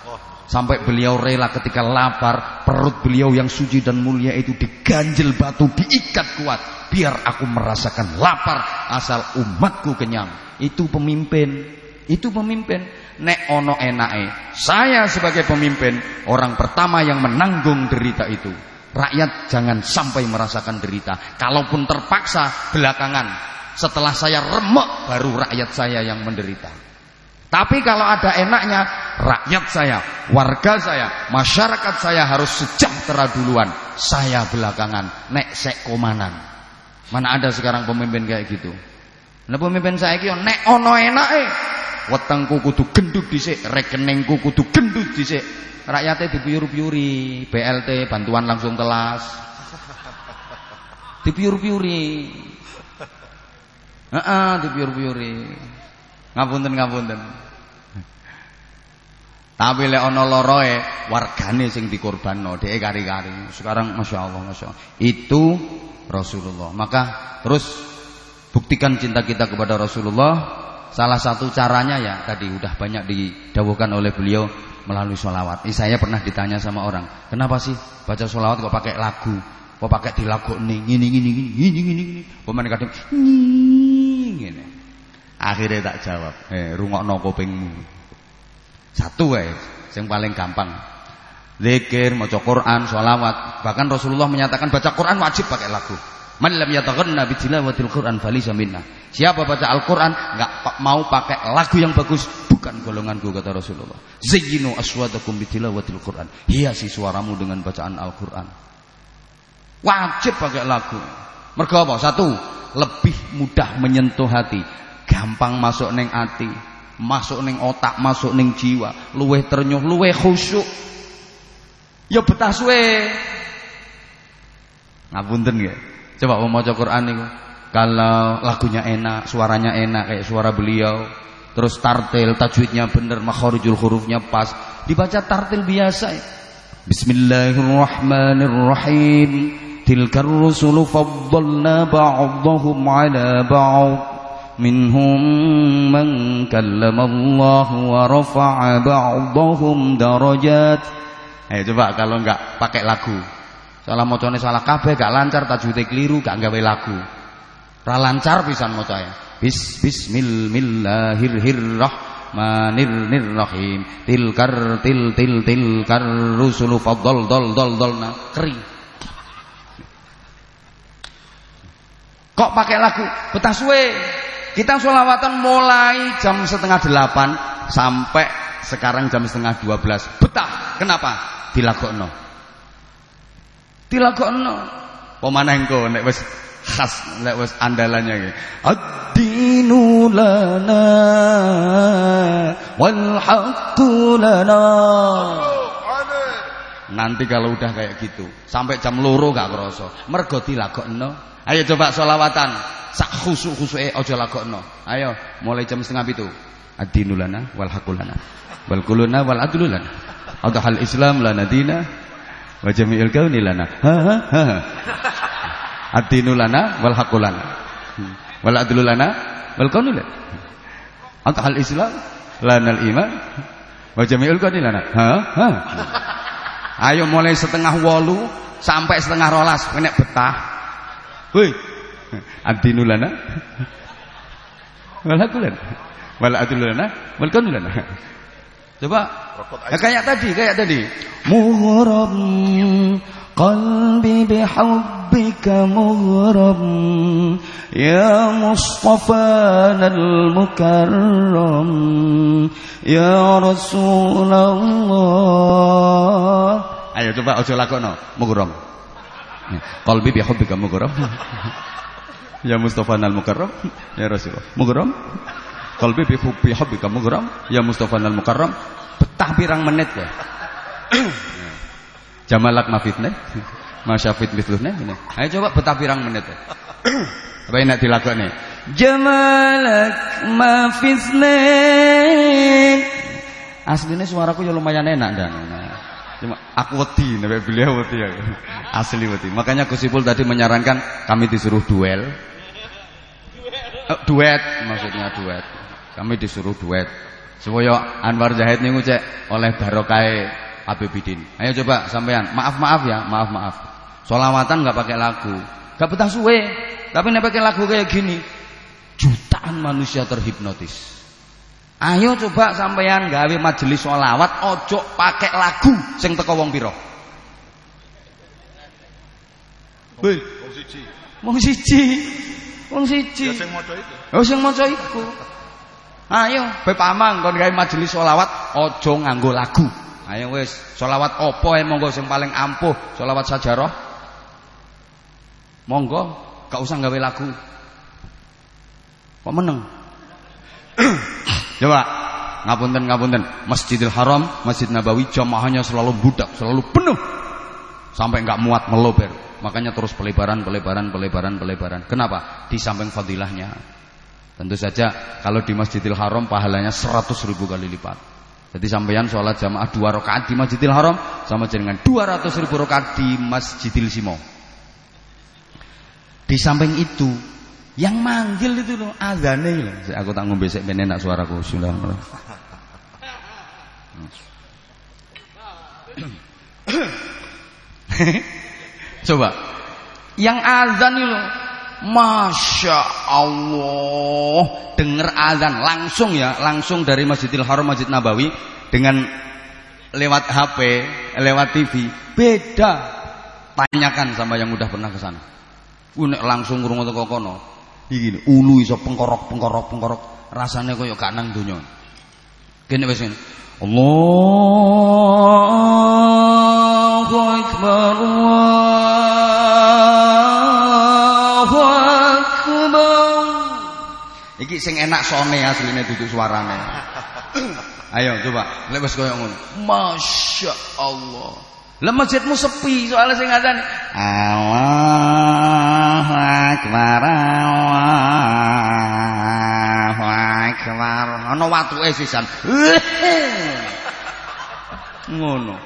B: Sampai beliau rela ketika lapar, perut beliau yang suci dan mulia itu diganjel batu, diikat kuat. Biar aku merasakan lapar asal umatku kenyang. Itu pemimpin. Itu pemimpin. Nek ono enae. Saya sebagai pemimpin, orang pertama yang menanggung derita itu. Rakyat jangan sampai merasakan derita. Kalaupun terpaksa belakangan. Setelah saya remek, baru rakyat saya yang menderita. Tapi kalau ada enaknya, rakyat saya, warga saya, masyarakat saya harus sejahtera duluan. Saya belakangan, nek sek komanan. Mana ada sekarang pemimpin kayak gitu? Nah pemimpin saya kyo nek ono enake, wetengku kudu gendut dhisik, rekeningku kudu gendut dhisik. Rakyatnya dipiur-piuri, BLT bantuan langsung kelas. Dipiur-piuri. Heeh, dipiur-piuri. Ngapunten ngapunten. Tapi lek ana loroe wargane sing dikorbanno, dhek kari-kari. Sekarang Masya Allah, Masya Allah. Itu Rasulullah. Maka terus buktikan cinta kita kepada Rasulullah. Salah satu caranya ya tadi udah banyak didawuhkan oleh beliau melalui sholawat. Ini saya pernah ditanya sama orang, kenapa sih baca sholawat kok pakai lagu? Kok pakai dilagu nih, gini gini gini gini gini gini. Pemain kadang gini. Akhirnya tak jawab, eh rungokno kupingmu. Satu wae yang paling gampang. Zikir, maca Quran, sholawat. Bahkan Rasulullah menyatakan baca Quran wajib pakai lagu. Man lam yataghanna bi tilawatil Quran falaysa minna. Siapa baca Al-Qur'an enggak mau pakai lagu yang bagus, bukan golonganku kata Rasulullah. Zayyinu aswadakum bi tilawatil Quran. Hiasi suaramu dengan bacaan Al-Qur'an. Wajib pakai lagu. Mergo apa? Satu, lebih mudah menyentuh hati, gampang masuk neng hati masuk ning otak, masuk ning jiwa, luweh ternyuh, luweh khusyuk. Ya betah suwe. Ngapunten nggih. Coba mau maca Quran niku. Kalau lagunya enak, suaranya enak kayak suara beliau, terus tartil, tajwidnya bener, makharijul hurufnya pas, dibaca tartil biasa ya. Bismillahirrahmanirrahim. Tilkar rusulu faddalna ba'dhum 'ala ba'd. Minhum man kallama Allah wa rafa'a ba'dhum darajat. Eh coba kalau enggak pakai lagu. Salah mocone salah kabeh gak lancar tajwide keliru gak gawe lagu. Ra lancar pisan mocane. Bis bismillahirrahmanirrahim. Tilkar til til tilkar rusulu faddal dol dol dol nah kering. Kok pakai lagu? Betah. Kita sholawatan mulai jam setengah delapan sampai sekarang jam setengah dua belas. Betah. Kenapa? Dilagokno. Dilagokno. Pemana engko nek wis khas nek wis andalannya iki. Ad-dinu lana wal haqqu lana. Nanti kalau udah kayak gitu sampai jam loro gak kerasa. Mergo dilagokno. Ayo coba sholawatan sak khusuk-khusuke aja lagokno. Ayo mulai jam setengah itu. Ad-dinu lana wal haqqulana wal kuluna wal adlu lana. Adhal Islam lana dina wa jami'ul kauni lana. Ha ha ha. Ad-dinu lana wal haqqulana wal adlu lana wal kaunu lana. Adhal Islam lana al iman wa jami'ul kauni lana. Ha ha. Ayo mulai setengah walu sampai setengah rolas nek betah. Woi, Adinu lana wal hakulan wal adlu lana wal kanu lana. Coba ya, kayak tadi, kayak tadi. Mughram qalbi bihubbika mughram ya Mustafa al-mukarram ya Rasulullah. Ayo coba ojo lakono mughram. Qalbi bihubbika mughram. ya Mustafa al-mukarram ya Rasulullah. Mughram. Qalbi bi hubbika mughram ya Mustafa al mukarram. Betah pirang menit ya. Jamalak mafitne. Masyafit ini. Ayo coba betah pirang menit. Apa enak dilakoni? Jamalak mafitne. Aslinya suaraku ya lumayan enak dan. Cuma aku wedi nek beliau wedi ya. Asli wedi. Makanya Gus Ipul tadi menyarankan kami disuruh duel. Uh, duet maksudnya duet. Kami disuruh duet. Supaya Anwar Zahid niku cek oleh barokah Abidin. Ayo coba sampean, maaf-maaf ya, maaf-maaf. Solawatan nggak pakai lagu, nggak betah suwe. Tapi nek pakai lagu kayak gini, jutaan manusia terhipnotis. Ayo coba sampean gawe majelis solawat, ojo pakai lagu sing teko wong. Woi, wong siji. Wong siji. Wong siji. Ya sing maca iku. Oh sing maca iku. Ayo, beb amang kon gawe majelis solawat, ojo nganggo lagu. Ayo wis, selawat apa ya monggo sing paling ampuh, selawat sajarah. Monggo, gak usah gawe lagu. Kok meneng? Coba ngapunten ngapunten, Masjidil Haram, Masjid Nabawi jamaahnya selalu budak, selalu penuh. Sampai enggak muat melober. Makanya terus pelebaran, pelebaran, pelebaran, pelebaran. Kenapa? Di samping fadilahnya. Tentu saja kalau di Masjidil Haram pahalanya 100 ribu kali lipat. Jadi sampeyan sholat jamaah dua rakaat di Masjidil Haram sama dengan 200 ribu rakaat di Masjidil Simo. Di samping itu yang manggil itu loh azane loh. Aku tak ngombe sik ben enak suaraku. Coba. Yang azan itu Masya Allah. Dengar azan langsung ya. Langsung dari Masjidil Haram Masjid Nabawi. Dengan lewat HP Lewat TV Beda. Tanyakan sama yang udah pernah ke sana. Unek langsung kurung atau kokono Ini ulu iso pengkorok pengkorok pengkorok. Rasanya kaya gak nang dunia Gini wis Allahu Akbar Iki sing enak sone asline duduk suarane. Ayo coba, lek wis koyo ngono. Masya Allah. Lah masjidmu sepi soalnya sing adzan. Allahu akbar. Allahu akbar. Ana watuke sisan. Ngono.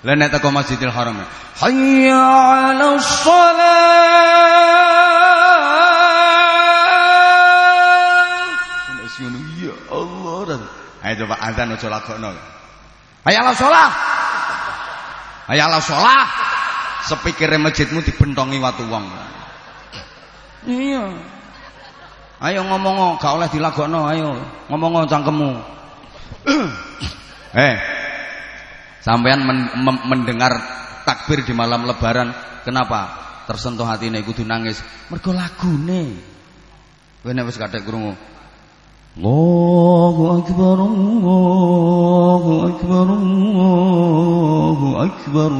B: Lah nek teko Masjidil Haram. Hayya 'alas shalah. Ayo coba azan aja lagokno. Ayo sholat. Ayo sholat. Sepikire masjidmu dibentongi watu wong. Iya. Ayo ngomong gak oleh dilagokno, ayo ngomong cangkemmu. eh. Sampean men mendengar takbir di malam lebaran, kenapa? Tersentuh hati ini kudu nangis. Mergo lagune. Kowe nek wis kathek krungu, الله أكبر الله أكبر الله أكبر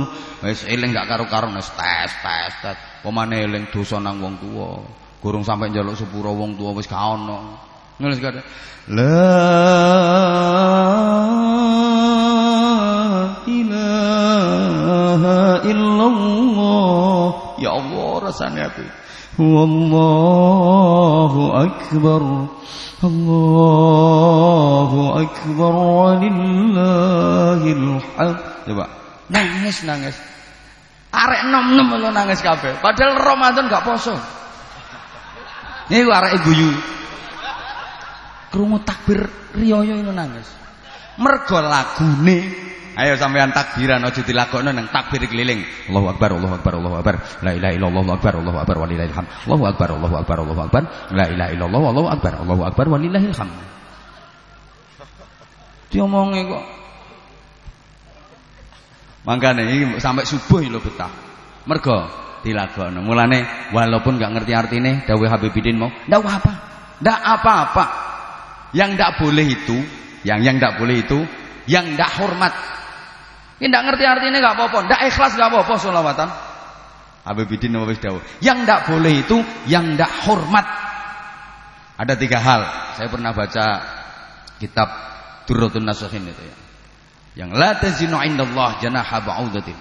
B: wis eling gak karo-karo wis tes tes tes pemane eling dosa nang wong tuwa gurung sampe njaluk sepuro wong tuwa wis gak ono ngono sik la ilaha illallah Ya Allah rasane ati wallahu akbar Allahu Akbar walillahil hamd. Coba. Nangis nangis. Arek nom-nom lo nangis kabeh. Padahal Ramadan gak poso. Niku arek guyu. Krungu takbir riyoyo itu nangis. Mergo lagune Ayo sampean takbiran aja dilakokno nang takbir keliling. Allahu akbar, Allahu akbar, Allahu akbar. La ilaha illallah, Allahu akbar, Allahu akbar walillahil hamd. Allahu akbar, Allahu akbar, Allahu akbar. La ilaha illallah, Allahu akbar, Allahu akbar walillahil hamd. Diomongi kok. Mangkane iki sampai subuh lho betah. Mergo dilagono. Mulane walaupun nggak ngerti artine dawuh Habibidin mau, ndak apa. Ndak apa-apa. Yang ndak boleh itu, yang yang ndak boleh itu, yang ndak hormat. Ini ndak ngerti artinya nggak apa-apa, ndak ikhlas nggak apa-apa selawatan. Habibidin wis dawuh. Yang ndak boleh itu, yang ndak hormat. Ada tiga hal. Saya pernah baca kitab Durratun Nasuhin itu ya. Yang la tazinu indallah janaha ba'udatin.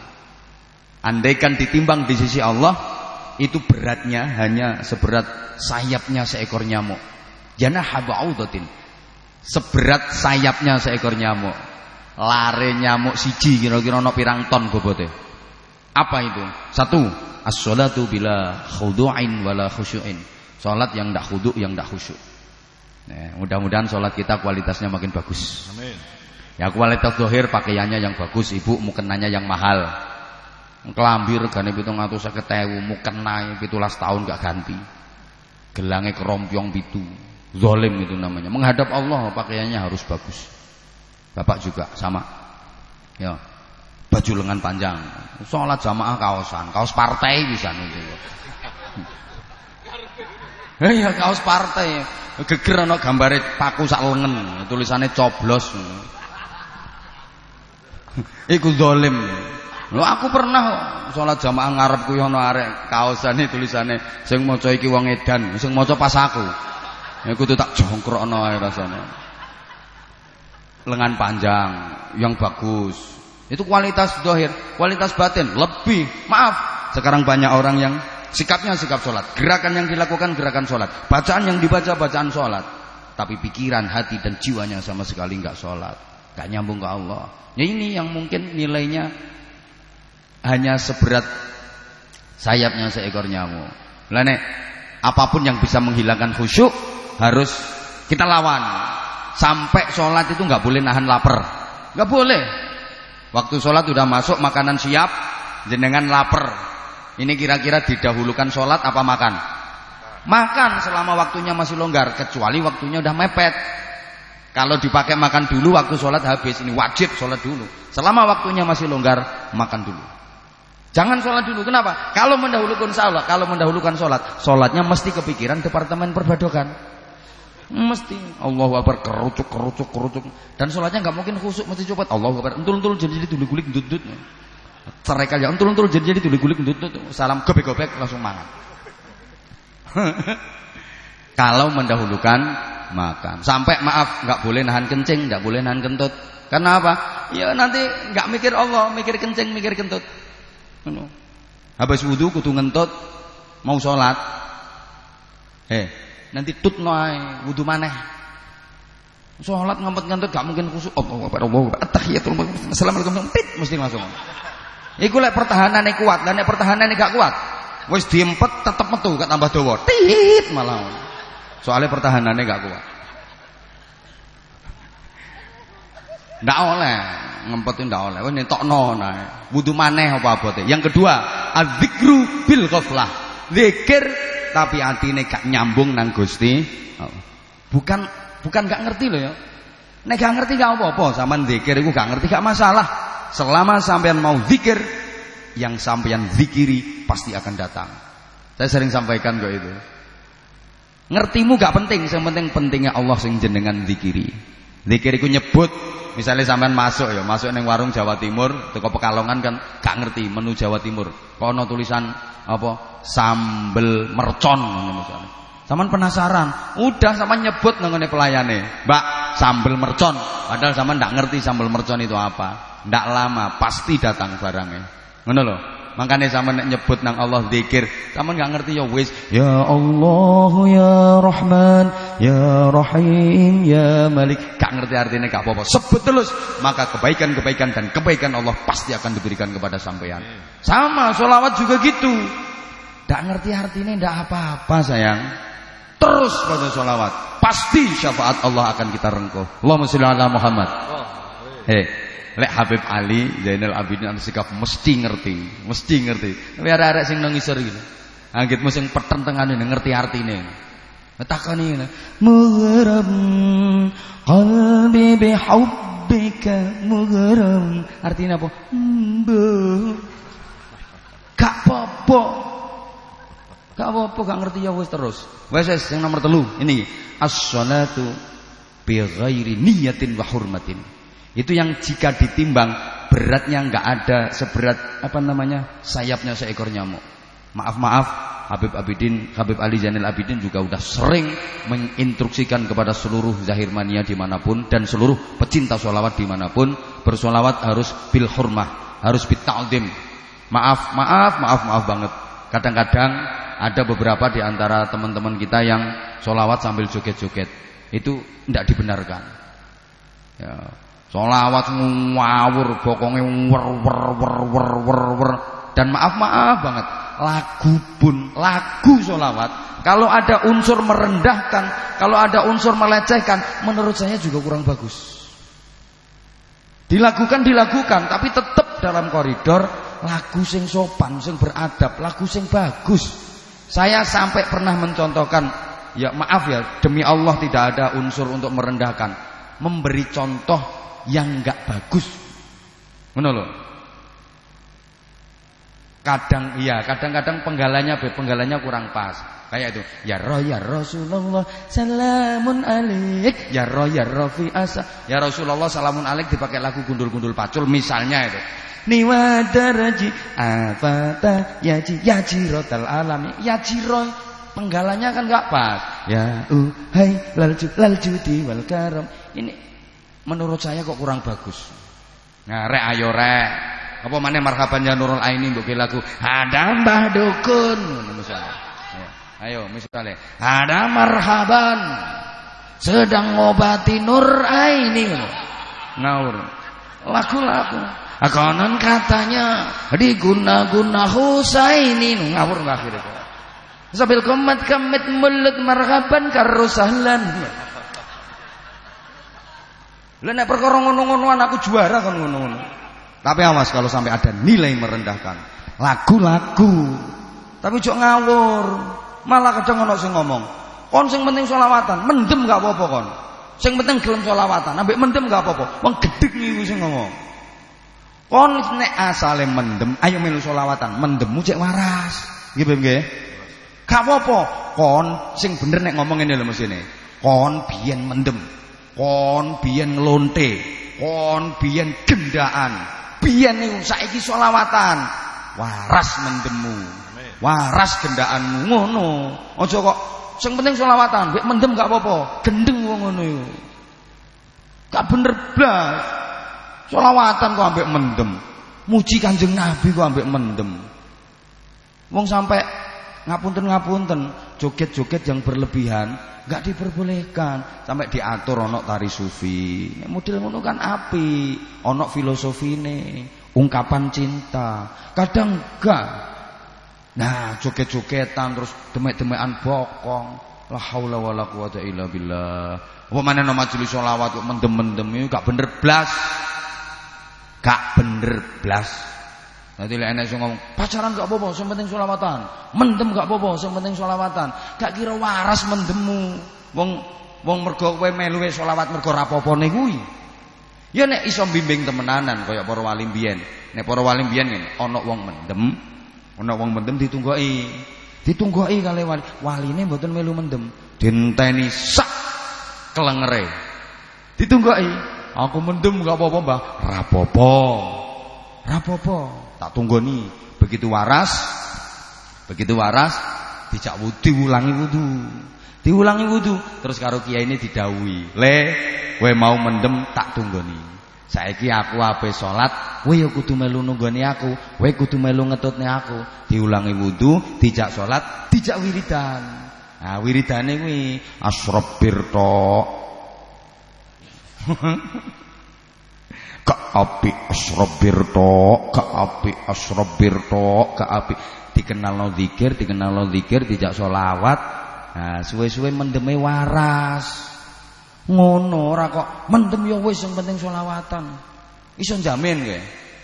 B: Andaikan ditimbang di sisi Allah itu beratnya hanya seberat sayapnya seekor nyamuk. Janaha ba'udatin. Seberat sayapnya seekor nyamuk. Lare nyamuk siji kira-kira ana pirang ton bobote. Apa itu? Satu, as-shalatu bila khudu'in wala khusyu'in. Salat yang ndak khudu, yang ndak khusyuk. Nah, mudah-mudahan salat kita kualitasnya makin bagus.
A: Amin.
B: Ya kualitas dohir pakaiannya yang bagus, ibu mukenanya yang mahal. Kelambi regane 750.000, mukena 17 tahun gak ganti. Gelange kerompyong pitu. Zalim itu namanya. Menghadap Allah pakaiannya harus bagus. Bapak juga sama. Ya. Baju lengan panjang. Sholat jamaah kaosan, kaos partai bisa nih. Eh ya kaos partai. Geger ana gambare paku sak lengan, tulisannya coblos. Iku zalim. Lho aku pernah salat jamaah ngarep kuwi ana arek kaosane tulisane sing maca iki wong edan, sing maca pas aku. Ya kudu tak jongkrokno ae rasane. Lengan panjang yang bagus. Itu kualitas dohir, kualitas batin lebih. Maaf, sekarang banyak orang yang sikapnya sikap sholat, gerakan yang dilakukan gerakan sholat, bacaan yang dibaca bacaan sholat, tapi pikiran, hati dan jiwanya sama sekali nggak sholat, nggak nyambung ke Allah. Ya ini yang mungkin nilainya hanya seberat sayapnya seekor nyamuk. Lah apa pun yang bisa menghilangkan khusyuk harus kita lawan. Sampai sholat itu nggak boleh nahan lapar, nggak boleh. Waktu sholat sudah masuk makanan siap, jenengan lapar. Ini kira-kira didahulukan sholat apa makan? Makan selama waktunya masih longgar, kecuali waktunya udah mepet. Kalau dipakai makan dulu waktu sholat habis ini wajib sholat dulu. Selama waktunya masih longgar makan dulu. Jangan sholat dulu. Kenapa? Kalau mendahulukan sholat, kalau mendahulukan sholat, sholatnya mesti kepikiran departemen perbadokan. Mesti. Allahu Akbar kerucuk kerucuk kerucuk. Dan sholatnya nggak mungkin khusuk mesti coba. Allahu Akbar. Entul entul jadi jadi tulik gulik dudut cerai kali entul entul jadi jadi tulik gulik dudut salam gobek gobek langsung mangan kalau mendahulukan makan. Sampai maaf nggak boleh nahan kencing nggak boleh nahan kentut. Karena apa? Ya nanti nggak mikir Allah mikir kencing mikir kentut. Habis wudhu kudu ngentut mau sholat. Eh nanti tut noai wudhu maneh. Sholat ngempet-ngempet gak mungkin khusyuk Allah Akbar Allah Akbar tahiyatul assalamualaikum. Tit mesti langsung iku lek pertahanane kuat dan nek pertahanane gak kuat wis diempet tetep metu gak tambah dawa. Tit malah. Soalnya pertahanannya gak kuat. Ndak oleh ngempet itu ndak oleh. Wis netokno nah wudu maneh apa abote yang kedua adzikru bil ghaflah zikir tapi atine gak nyambung nang Gusti bukan bukan gak ngerti loh ya. Nek gak ngerti gak apa-apa sampean zikir iku gak ngerti gak masalah. Selama sampean mau zikir yang sampean zikiri pasti akan datang. Saya sering sampaikan kok itu. Ngertimu gak penting yang penting pentingnya Allah sing jenengan zikiri zikir iku nyebut misalnya sampean masuk ya masuk neng warung Jawa Timur toko Pekalongan kan gak ngerti menu Jawa Timur kono tulisan apa sambel mercon misalnya Saman penasaran, udah sama nyebut nengone pelayane, Mbak sambel mercon. Padahal sama ndak ngerti sambel mercon itu apa. Ndak lama pasti datang barangnya. Ngono lho. Makanya sama nyebut nang Allah zikir, sama nggak ngerti ya wis. Ya Allah ya Rahman, ya Rahim, ya Malik. Gak ngerti artinya gak apa-apa. Sebut terus, maka kebaikan-kebaikan dan kebaikan Allah pasti akan diberikan kepada sampean. Sama solawat juga gitu. Ndak ngerti artinya ndak apa-apa sayang. Terus pada sholawat Pasti syafaat Allah akan kita rengkuh Allahumma sholli ala Muhammad Hei Lek Habib Ali Zainal Abidin sikap mesti ngerti Mesti ngerti Tapi ada sing nangisor gitu Anggit musim peten tengah ini ngerti artinya Takani ini Mughram Qalbi bihubbi bika mugharam. Artinya apa? Mbuh. Gak apa-apa. Gak apa-apa, gak ngerti ya wis terus. Wes yang nomor telu ini as-salatu bi ghairi niyatin wa hurmatin. Itu yang jika ditimbang beratnya nggak ada seberat apa namanya sayapnya seekor nyamuk. Maaf-maaf Habib Abidin, Habib Ali Zainal Abidin juga udah sering menginstruksikan kepada seluruh zahir mania di mana pun dan seluruh pecinta sholawat di mana pun bersolawat harus bil hurmah, harus bil. Maaf, maaf, maaf, maaf banget. Kadang-kadang ada beberapa di antara teman-teman kita yang sholawat sambil joget-joget. Itu tidak dibenarkan. Ya, sholawat ngawur, pokoknya wer wer wer wer wer wer. Dan maaf maaf banget lagu pun lagu sholawat kalau ada unsur merendahkan kalau ada unsur melecehkan menurut saya juga kurang bagus. Dilakukan dilakukan tapi tetap dalam koridor lagu sing sopan sing beradab lagu sing bagus. Saya sampai pernah mencontohkan ya maaf ya demi Allah tidak ada unsur untuk merendahkan. Memberi contoh yang enggak bagus menurut Kadang iya, kadang-kadang penggalanya penggalanya kurang pas. Kayak itu. Ya roh ya Rasulullah salamun alaik. Ya roh ya Rafi asa. Ya Rasulullah salamun alaik dipakai lagu gundul-gundul pacul misalnya itu. Niwadaraji afata yaji rotal alami yajiro penggalanya kan enggak pas. Ya uhai lalju laljudi wal karam. Ini menurut saya kok kurang bagus. Nah, rek ayo rek. Apa mana marhaban ya Nurul Aini mbok lagu ada Mbah Dukun misalnya. Ya. Ayo misalnya ada marhaban sedang ngobati Nur Aini ngawur lagu-lagu konon katanya diguna-guna Husaini ngawur itu sambil komat kamit mulut marhaban karusahlan Lah nek perkara ngono-ngonoan aku juara kan ngono-ngono. Tapi awas kalau sampai ada nilai merendahkan. Lagu-lagu. Tapi jok ngawur. Malah kadang ono sing ngomong, "Kon sing penting selawatan, mendem gak apa-apa kon." Sing penting gelem selawatan, ambek mendem gak apa-apa. Wong gedhe niku sing ngomong. Kon nek asale mendem, ayo melu selawatan, mendemmu cek waras. Nggih nggih. Gak apa-apa. Kon sing bener nek ngomong ngene lho mesine. Kon biyen mendem. Kon biyen nglonte. Kon biyen gendaan biyen niku saiki selawatan. Waras mendemu. Waras gendaanmu ngono. Aja kok sing penting selawatan, mek mendem gak apa-apa. Gendeng wong ngono iku. Gak bener blas. Selawatan kok ambek mendem. Muji Kanjeng Nabi kok ambek mendem. Wong sampai ngapunten-ngapunten, joget-joget yang berlebihan nggak diperbolehkan. Sampai diatur onok tari sufi. Model ngono kan api onok filosofi ini ungkapan cinta. Kadang enggak nah joget-jogetan terus demek-demekan bokong. La haula wala quwata illa billah. Apa mana nama majelis sholawat kok mendem-mendem gak bener blas. Gak bener blas Nanti lek enek sing ngomong, pacaran gak apa-apa, sing penting selawatan. Mendem gak apa-apa, sing penting selawatan. Gak kira waras mendemu. Wong wong mergo kowe melu selawat mergo rapopone kuwi. Ya nek iso bimbing temenanan kaya para wali mbiyen. Nek para wali mbiyen ngene, ana wong mendem, ana wong mendem ditunggoki. Ditunggoki kali wali. Waline mboten melu mendem, dinteni sak kelengere. Ditunggoki. Aku mendem gak apa-apa, Mbah. Rapopo. Rapopo tak tunggoni. Begitu waras begitu waras dijak wudu ulangi wudu. Diulangi wudu. Terus karo kiai ini didawi le we mau mendem tak tunggoni. Saiki aku ape salat we ya kudu melu nunggoni aku. We kudu melu ngetutne aku. Diulangi wudu dijak salat dijak wiridan. Nah wiridane kuwi tok Ka api asrobir to, ka api asrobir to, ka api dikenal no zikir, dikenal no zikir, dijak solawat. Nah, suwe-suwe mendeme waras. Ngono ora kok mendem ya wis sing penting solawatan. Iso jamin kowe.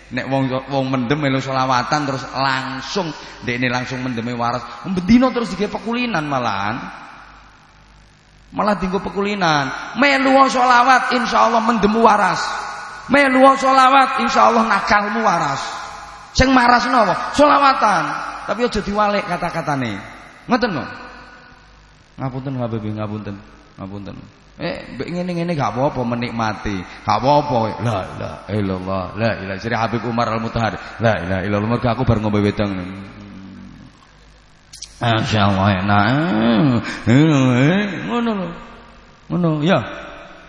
B: Nek wong wong mendem melu solawatan terus langsung ini langsung mendeme waras. Bendino terus digawe pekulinan malahan. Malah tinggal pekulinan. Melu solawat insyaallah mendemu waras. Melu selawat insyaallah nakalmu waras. Sing maras napa? Selawatan. Tapi aja diwalik kata-katane. Ngoten kok. Ngapunten Habib, ngapunten. Ngapunten. Eh, ngene-ngene gak apa-apa menikmati. Gak apa-apa. La ilaha illallah. La ilaha Jadi Habib Umar Al-Mutahhar. La ilaha illallah. Mergo aku bar ngombe wedang. Masyaallah enak. Ngono lho. Ngono ya.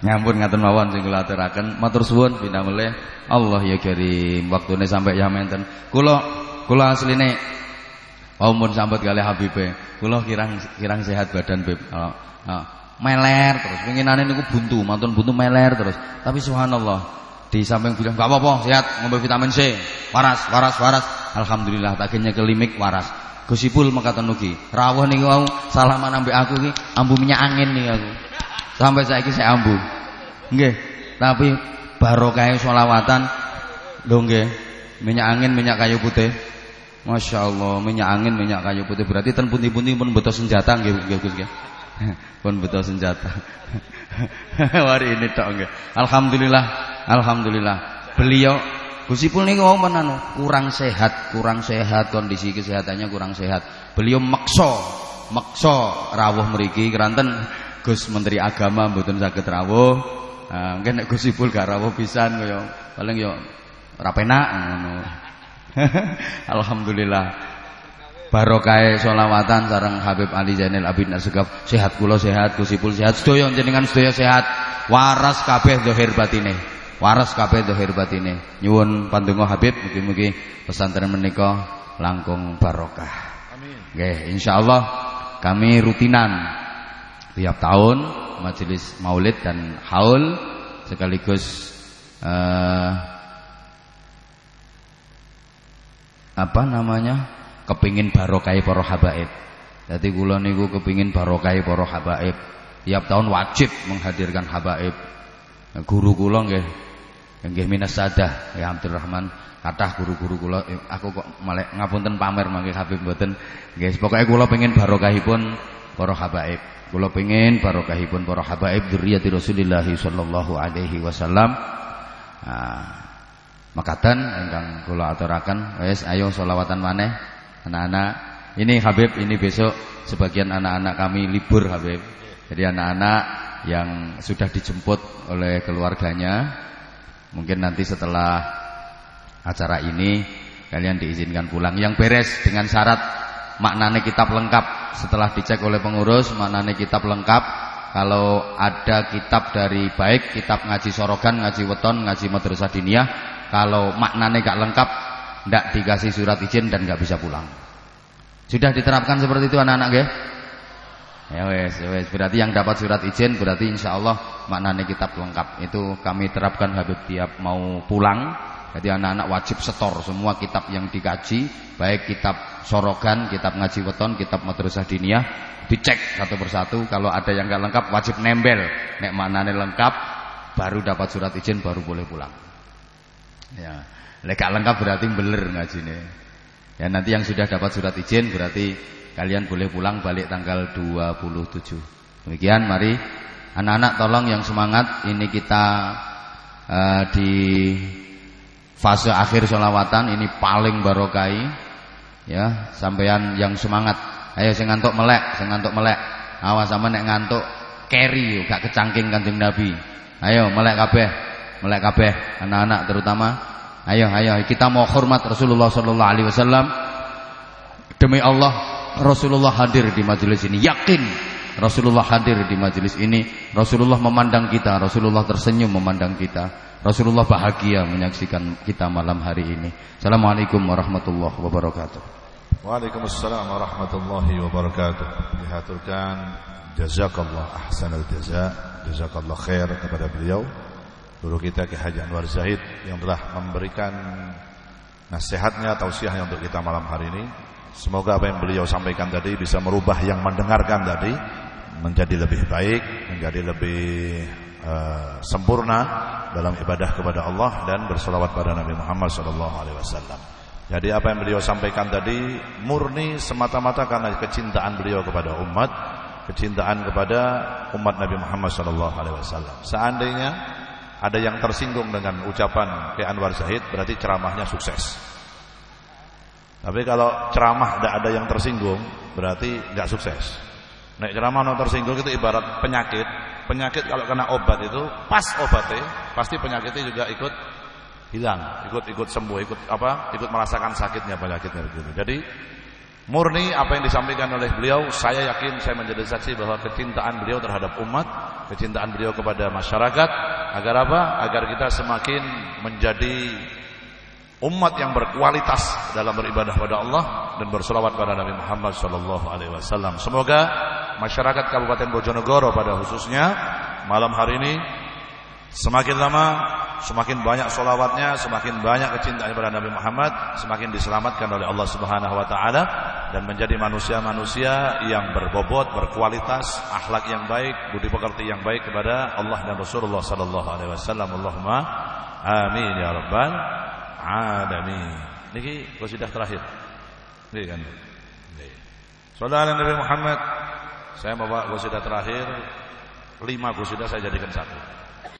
B: Nyampun ngaten mawon sing kula aturaken. Matur suwun pindah melih. Allah ya karim. Waktune sampai ya menten. Kula kula asline Paumun sambut kali Habibe. Kula kirang kirang sehat badan Beb. Oh, oh meler terus penginane niku buntu mantun buntu meler terus tapi subhanallah di samping bilang gak apa-apa sehat ngombe vitamin C waras waras waras alhamdulillah taknya kelimik waras gosipul mengatakan nugi rawuh niku salaman ambek aku iki ambu minyak angin nih aku sampai saiki saya ambu nggih tapi barokah sholawatan lho nggih minyak angin minyak kayu putih Masya Allah minyak angin minyak kayu putih berarti ten pundi-pundi pun betul senjata nggih Gus nggih pun betul senjata. Hari ini tok enggak. Alhamdulillah, alhamdulillah. Beliau Gusipul niku wau anu kurang sehat, kurang sehat kondisi kesehatannya kurang sehat. Beliau makso, makso rawuh mriki keranten Gus Menteri Agama mboten saged rawuh. Nah, mungkin nek Gusipul gak rawuh pisan kaya paling yo ora penak ngono. Alhamdulillah. Barokah solawatan sarang Habib Ali Zainal Abidin Asgaf. Sehat kula sehat kusipul sehat. Sedaya jenengan sedaya sehat. Waras kabeh zahir batine. Waras kabeh zahir batine. Nyuwun pandonga Habib mugi-mugi pesantren menika langkung barokah. Amin. Nggih insyaallah kami rutinan tiap tahun majelis maulid dan haul sekaligus uh, apa namanya kepingin barokai para habaib. Jadi kula niku kepingin barokai para habaib. Tiap tahun wajib menghadirkan habaib. Guru kula nggih nggih minas sadah ya Abdul Rahman kathah guru-guru kula eh, aku kok malek ngapunten pamer mangke Habib mboten nggih pokoke kula pengin barokahipun para habaib kula pengin barokahipun para habaib dzurriyyati Rasulillah sallallahu alaihi wasallam. Nah, makaten ingkang kula aturaken wis ayo selawatan maneh anak-anak. Ini Habib ini besok sebagian anak-anak kami libur Habib. Jadi anak-anak yang sudah dijemput oleh keluarganya mungkin nanti setelah acara ini kalian diizinkan pulang. Yang beres dengan syarat maknanya kitab lengkap setelah dicek oleh pengurus maknanya kitab lengkap kalau ada kitab dari baik kitab ngaji sorogan ngaji weton ngaji madrasah diniyah kalau maknanya gak lengkap tidak dikasih surat izin dan nggak bisa pulang. Sudah diterapkan seperti itu anak-anak ya? Ya wes, ya wes. Berarti yang dapat surat izin berarti insya Allah maknanya kitab lengkap. Itu kami terapkan habis tiap mau pulang. Jadi anak-anak wajib setor semua kitab yang dikaji, baik kitab sorogan, kitab ngaji weton, kitab madrasah diniyah, dicek satu persatu. Kalau ada yang nggak lengkap wajib nembel. Nek maknanya lengkap, baru dapat surat izin, baru boleh pulang. Ya. Lek lengkap berarti beler ngajine. Ya nanti yang sudah dapat surat izin berarti kalian boleh pulang balik tanggal 27. Demikian mari anak-anak tolong yang semangat ini kita uh, di fase akhir sholawatan ini paling barokai ya sampean yang semangat ayo sing ngantuk melek sing ngantuk melek awas sama nek ngantuk carry gak kecangking kanjeng Nabi ayo melek kabeh melek kabeh anak-anak terutama Ayo, ayo, kita mau hormat Rasulullah Sallallahu Alaihi Wasallam. Demi Allah, Rasulullah hadir di majelis ini. Yakin Rasulullah hadir di majelis ini. Rasulullah memandang kita. Rasulullah tersenyum memandang kita. Rasulullah bahagia menyaksikan kita malam hari ini. Assalamualaikum warahmatullahi wabarakatuh.
A: Waalaikumsalam warahmatullahi wabarakatuh. Dihaturkan jazakallah ahsanal jaza, jazakallah khair kepada beliau guru kita Ki Haji Anwar Zahid yang telah memberikan nasihatnya, tausiahnya untuk kita malam hari ini. Semoga apa yang beliau sampaikan tadi bisa merubah yang mendengarkan tadi menjadi lebih baik, menjadi lebih uh, sempurna dalam ibadah kepada Allah dan bersolawat pada Nabi Muhammad SAW. Jadi apa yang beliau sampaikan tadi murni semata-mata karena kecintaan beliau kepada umat, kecintaan kepada umat Nabi Muhammad SAW. Seandainya ada yang tersinggung dengan ucapan Ki Anwar Zahid berarti ceramahnya sukses. Tapi kalau ceramah tidak ada yang tersinggung berarti nggak sukses. Nek ceramah no tersinggung itu ibarat penyakit. Penyakit kalau kena obat itu pas obatnya pasti penyakitnya juga ikut hilang, ikut-ikut sembuh, ikut apa? Ikut merasakan sakitnya penyakitnya begitu. Jadi murni apa yang disampaikan oleh beliau, saya yakin saya menjadi saksi bahwa kecintaan beliau terhadap umat, kecintaan beliau kepada masyarakat agar apa? Agar kita semakin menjadi umat yang berkualitas dalam beribadah pada Allah dan bersolawat pada Nabi Muhammad Sallallahu Alaihi Wasallam. Semoga masyarakat Kabupaten Bojonegoro pada khususnya malam hari ini semakin lama semakin banyak solawatnya, semakin banyak kecintaan kepada Nabi Muhammad, semakin diselamatkan oleh Allah Subhanahu Wa Taala dan menjadi manusia-manusia yang berbobot, berkualitas, akhlak yang baik, budi pekerti yang baik kepada Allah dan Rasulullah Sallallahu Alaihi Wasallam. Allahumma amin ya rabbal alamin. Niki qasidah terakhir. Niki kan. Saudara Nabi Muhammad, saya bawa qasidah terakhir, lima qasidah saya jadikan satu.